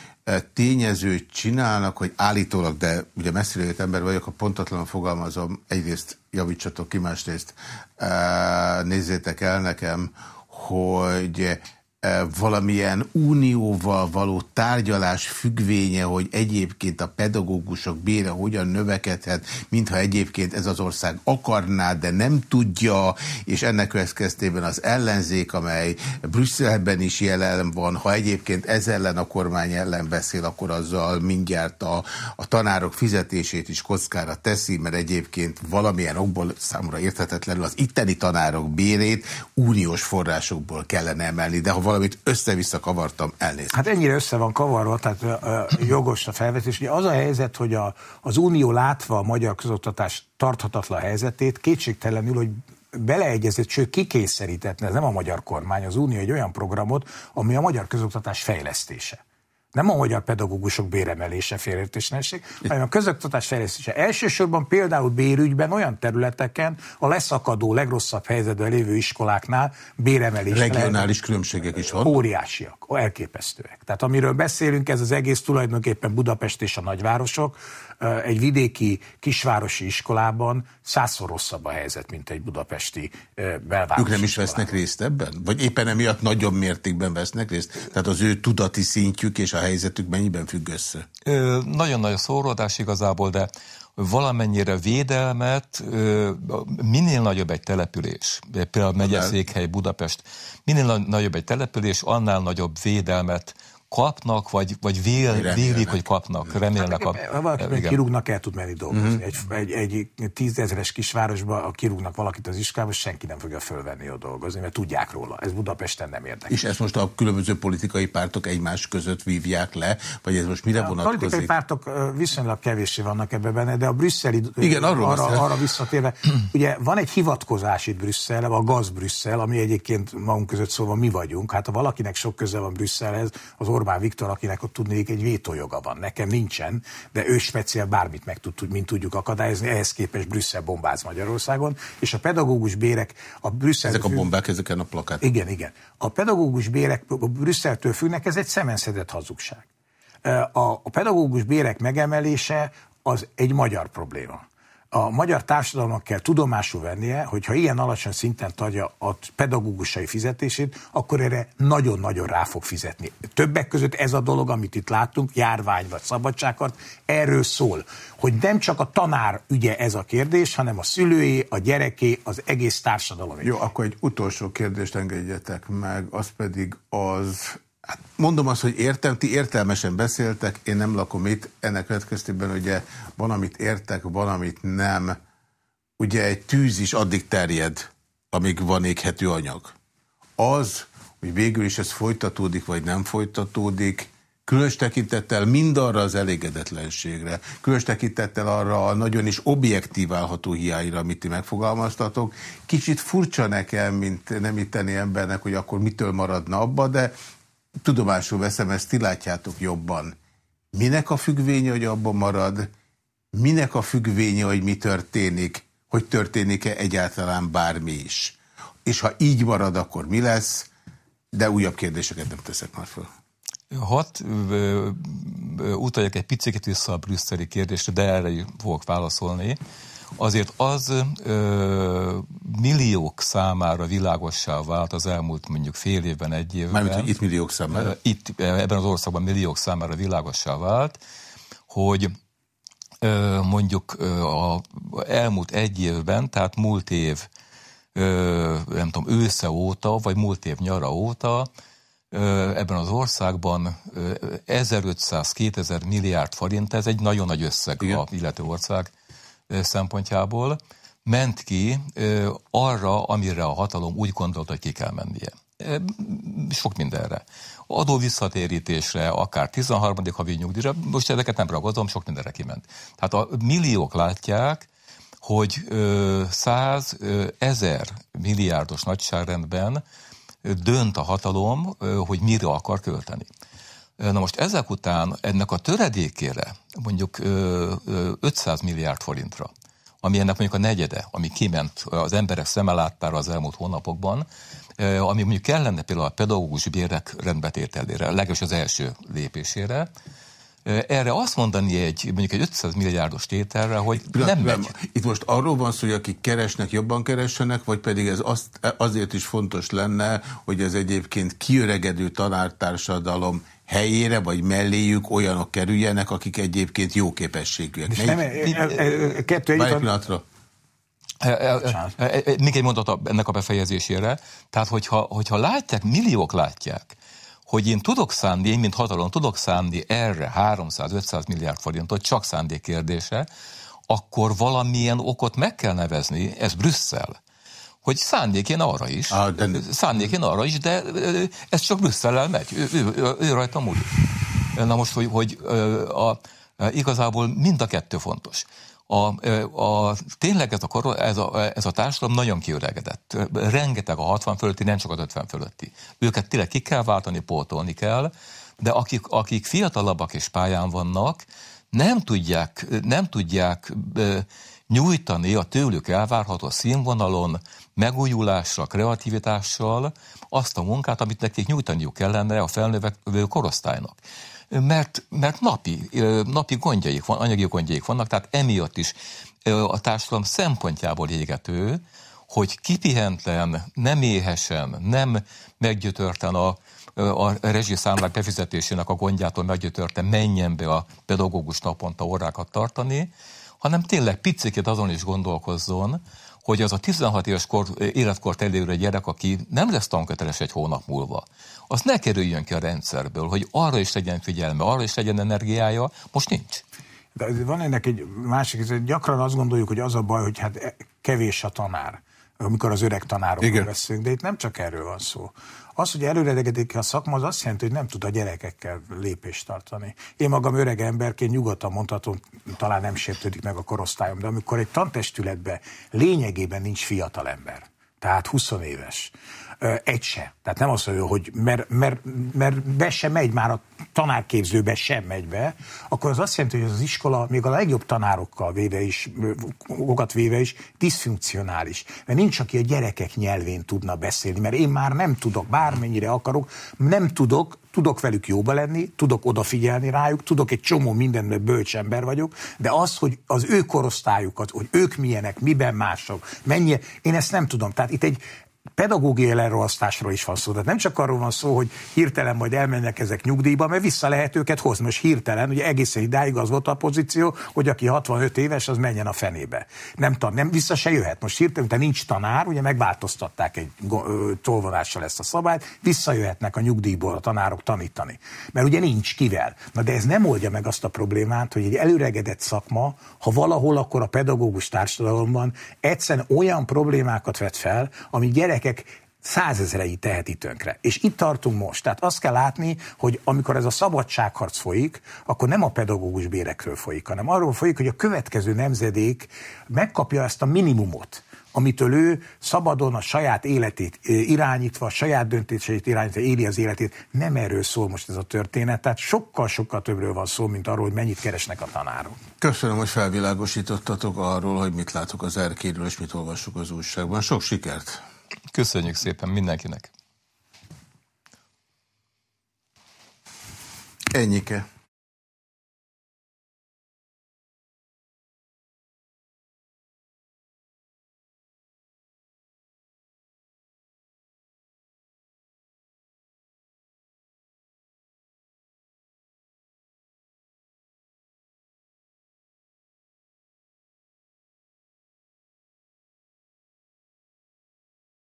tényezőt csinálnak, hogy állítólag, de ugye messzire jött ember vagyok, ha pontatlanul fogalmazom, egyrészt javítsatok ki, másrészt nézzétek el nekem, hogy valamilyen unióval való tárgyalás függvénye, hogy egyébként a pedagógusok bére hogyan növekedhet, mintha egyébként ez az ország akarná, de nem tudja, és ennek következtében az ellenzék, amely Brüsszelben is jelen van, ha egyébként ez ellen a kormány ellen beszél, akkor azzal mindjárt a, a tanárok fizetését is kockára teszi, mert egyébként valamilyen okból számomra érthetetlenül az itteni tanárok bérét uniós forrásokból kellene emelni, de ha valamit össze-vissza kavartam, elnézést. Hát ennyire össze van kavarva, tehát uh, jogos a felvetés. Ugye az a helyzet, hogy a, az Unió látva a magyar közoktatás tarthatatlan helyzetét, kétségtelenül, hogy beleegyezett, sőt kikényszerített, ez nem a magyar kormány, az Unió egy olyan programot, ami a magyar közoktatás fejlesztése nem a magyar pedagógusok béremelése félértésnesség, hanem a közoktatás fejlesztése. Elsősorban például bérügyben olyan területeken a leszakadó, legrosszabb helyzetben lévő iskoláknál béremelés. Regionális lehet, különbségek is van. Óriásiak, elképesztőek. Tehát amiről beszélünk, ez az egész tulajdonképpen Budapest és a nagyvárosok, egy vidéki kisvárosi iskolában százszor rosszabb a helyzet, mint egy budapesti belvárosi Ők nem is vesznek részt ebben? Vagy éppen emiatt nagyobb mértékben vesznek részt? Tehát az ő tudati szintjük és a helyzetük mennyiben függ össze? Nagyon nagy a szóródás igazából, de valamennyire védelmet, minél nagyobb egy település, például megyeszékhely Budapest, minél nagyobb egy település, annál nagyobb védelmet kapnak, vagy, vagy vél, vélik, hogy kapnak, remélnek. Hát, a, valaki kirúgnak, el tud menni dolgozni. Mm. Egy, egy, egy tízezeres kisvárosba, a kirúgnak valakit az iskolába, senki nem fogja fölvenni ott dolgozni, mert tudják róla. Ez Budapesten nem érdekel. És ezt most a különböző politikai pártok egymás között vívják le, vagy ez most mire vonatkozik? A politikai pártok viszonylag kevéssé vannak ebben benne, de a brüsszeli, Igen, arról arra, arra visszatérve, ugye van egy hivatkozás itt Brüsszel, a gaz Brüsszel, ami egyébként magunk között szóval mi vagyunk. Hát ha valakinek sok köze van Brüsszelhez, az Orbán Viktor, akinek ott tudnék egy vétójoga van. Nekem nincsen, de ő speciál bármit meg tud, mint tudjuk akadályozni, ehhez képest Brüsszel bombáz Magyarországon, és a pedagógus bérek a Brüsszel... Ezek a bombák, ezeken a plakát. Igen, igen. A pedagógus bérek a Brüsszeltől függnek, ez egy szemenszedett hazugság. A, a pedagógus bérek megemelése az egy magyar probléma a magyar társadalomnak kell tudomásul vennie, hogy ha ilyen alacsony szinten tagja a pedagógusai fizetését, akkor erre nagyon-nagyon rá fog fizetni. Többek között ez a dolog, amit itt láttunk, járvány vagy szabadságharc, erről szól, hogy nem csak a tanár ügye ez a kérdés, hanem a szülői, a gyereké, az egész társadalom. Jó, akkor egy utolsó kérdést engedjetek meg, az pedig az, Hát mondom azt, hogy értem, ti értelmesen beszéltek, én nem lakom itt, ennek következtében ugye van, amit értek, van, amit nem. Ugye egy tűz is addig terjed, amíg van éghető anyag. Az, hogy végül is ez folytatódik, vagy nem folytatódik, különös tekintettel mindarra az elégedetlenségre, különös tekintettel arra a nagyon is objektíválható hiányra, amit ti megfogalmaztatok. Kicsit furcsa nekem, mint nem itteni embernek, hogy akkor mitől maradna abba, de tudomásul veszem, ezt ti látjátok jobban. Minek a függvénye, hogy abban marad? Minek a függvénye, hogy mi történik? Hogy történik-e egyáltalán bármi is? És ha így marad, akkor mi lesz? De újabb kérdéseket nem teszek már fel. Hat utaljak egy picit vissza a brüsszeli kérdésre, de erre fogok válaszolni azért az ö, milliók számára világossá vált az elmúlt mondjuk fél évben, egy évben. Mármint, hogy itt milliók számára? Itt, ebben az országban milliók számára világossá vált, hogy ö, mondjuk ö, a elmúlt egy évben, tehát múlt év ö, nem tudom, ősze óta, vagy múlt év nyara óta ebben az országban 1500-2000 milliárd forint, ez egy nagyon nagy összeg Igen. a illető ország szempontjából ment ki arra, amire a hatalom úgy gondolta, hogy ki kell mennie. Sok mindenre. Adó visszatérítésre, akár 13. havi nyugdíjra, most ezeket nem ragadom, sok mindenre kiment. Tehát a milliók látják, hogy száz ezer milliárdos nagyságrendben dönt a hatalom, hogy mire akar költeni. Na most ezek után ennek a töredékére, mondjuk 500 milliárd forintra, ami ennek mondjuk a negyede, ami kiment az emberek szemeláttára az elmúlt hónapokban, ami mondjuk kellene például a pedagógus bérek rendbetételére, legalábbis az első lépésére, erre azt mondani egy, mondjuk egy 500 milliárdos tételre, hogy Pillanat, nem megy. Itt most arról van szó, hogy akik keresnek, jobban keressenek, vagy pedig ez azt, azért is fontos lenne, hogy ez egyébként kiöregedő tanártársadalom helyére vagy melléjük olyanok kerüljenek, akik egyébként jó képességűek. Nem, kettő egy pillanatra. Még egy mondat ennek a befejezésére. Tehát, hogyha, hogyha látják, milliók látják, hogy én tudok szánni, én mint hatalom tudok szánni erre 300-500 milliárd forintot, csak szándék kérdése, akkor valamilyen okot meg kell nevezni, ez Brüsszel hogy szándékén arra is, ah, de... szándékén arra is, de ez csak Brüsszellel megy, ő, ő, ő, ő rajta múlik. Na most, hogy, hogy a, a, igazából mind a kettő fontos. A, a, tényleg ez a, ez, a, ez a társadalom nagyon kiöregedett. Rengeteg a 60 fölötti, nem csak az 50 fölötti. Őket tényleg ki kell váltani, pótolni kell, de akik, akik fiatalabbak és pályán vannak, nem tudják, nem tudják nyújtani a tőlük elvárható színvonalon, megújulásra, kreativitással azt a munkát, amit nekik nyújtaniuk kellene a felnövekvő korosztálynak. mert, mert napi, napi gondjaik van, anyagi gondjaik vannak, tehát emiatt is a társadalom szempontjából égető, hogy kipihentlen, nem éhesen, nem meggyötörten a, a rezsiszámlák befizetésének a gondjától meggyötörten menjen be a pedagógus naponta órákat tartani, hanem tényleg picikét azon is gondolkozzon, hogy az a 16 éves kor, életkort elérő gyerek, aki nem lesz tanköteles egy hónap múlva, az ne kerüljön ki a rendszerből, hogy arra is legyen figyelme, arra is legyen energiája, most nincs. De van ennek egy másik, gyakran azt gondoljuk, hogy az a baj, hogy hát kevés a tanár amikor az öreg tanárokról beszélünk, de itt nem csak erről van szó. Az, hogy előredegedik a szakma, az azt jelenti, hogy nem tud a gyerekekkel lépést tartani. Én magam öreg emberként nyugodtan mondhatom, talán nem sértődik meg a korosztályom, de amikor egy tantestületben lényegében nincs fiatal ember, tehát 20 éves, egy se. Tehát nem azt mondja, hogy mert, mert, mert be sem megy, már a tanárképzőbe sem megy be, akkor az azt jelenti, hogy az iskola még a legjobb tanárokkal véve is, okat véve is diszfunkcionális. Mert nincs, aki a gyerekek nyelvén tudna beszélni, mert én már nem tudok, bármennyire akarok, nem tudok, tudok velük jóba lenni, tudok odafigyelni rájuk, tudok egy csomó mindenben bölcs ember vagyok, de az, hogy az ő korosztályukat, hogy ők milyenek, miben mások, mennyi, én ezt nem tudom. Tehát itt egy, pedagógiai elrohasztásról is van szó. Tehát nem csak arról van szó, hogy hirtelen majd elmennek ezek nyugdíjba, mert vissza lehet őket hozni. Most hirtelen, ugye egészen idáig az volt a pozíció, hogy aki 65 éves, az menjen a fenébe. Nem, tan, nem vissza se jöhet. Most hirtelen, te nincs tanár, ugye megváltoztatták egy tolvonással ezt a szabályt, visszajöhetnek a nyugdíjból a tanárok tanítani. Mert ugye nincs kivel. Na de ez nem oldja meg azt a problémát, hogy egy előregedett szakma, ha valahol, akkor a pedagógus társadalomban egyszerűen olyan problémákat vet fel, ami gyere gyerekek százezrei teheti tönkre. És itt tartunk most. Tehát azt kell látni, hogy amikor ez a szabadságharc folyik, akkor nem a pedagógus bérekről folyik, hanem arról folyik, hogy a következő nemzedék megkapja ezt a minimumot, amitől ő szabadon a saját életét irányítva, a saját döntéseit irányítva éli az életét. Nem erről szól most ez a történet, tehát sokkal-sokkal többről van szó, mint arról, hogy mennyit keresnek a tanárok. Köszönöm, hogy felvilágosítottatok arról, hogy mit látok az erkéről, és mit olvassuk az újságban. Sok sikert! Köszönjük szépen mindenkinek! Ennyike.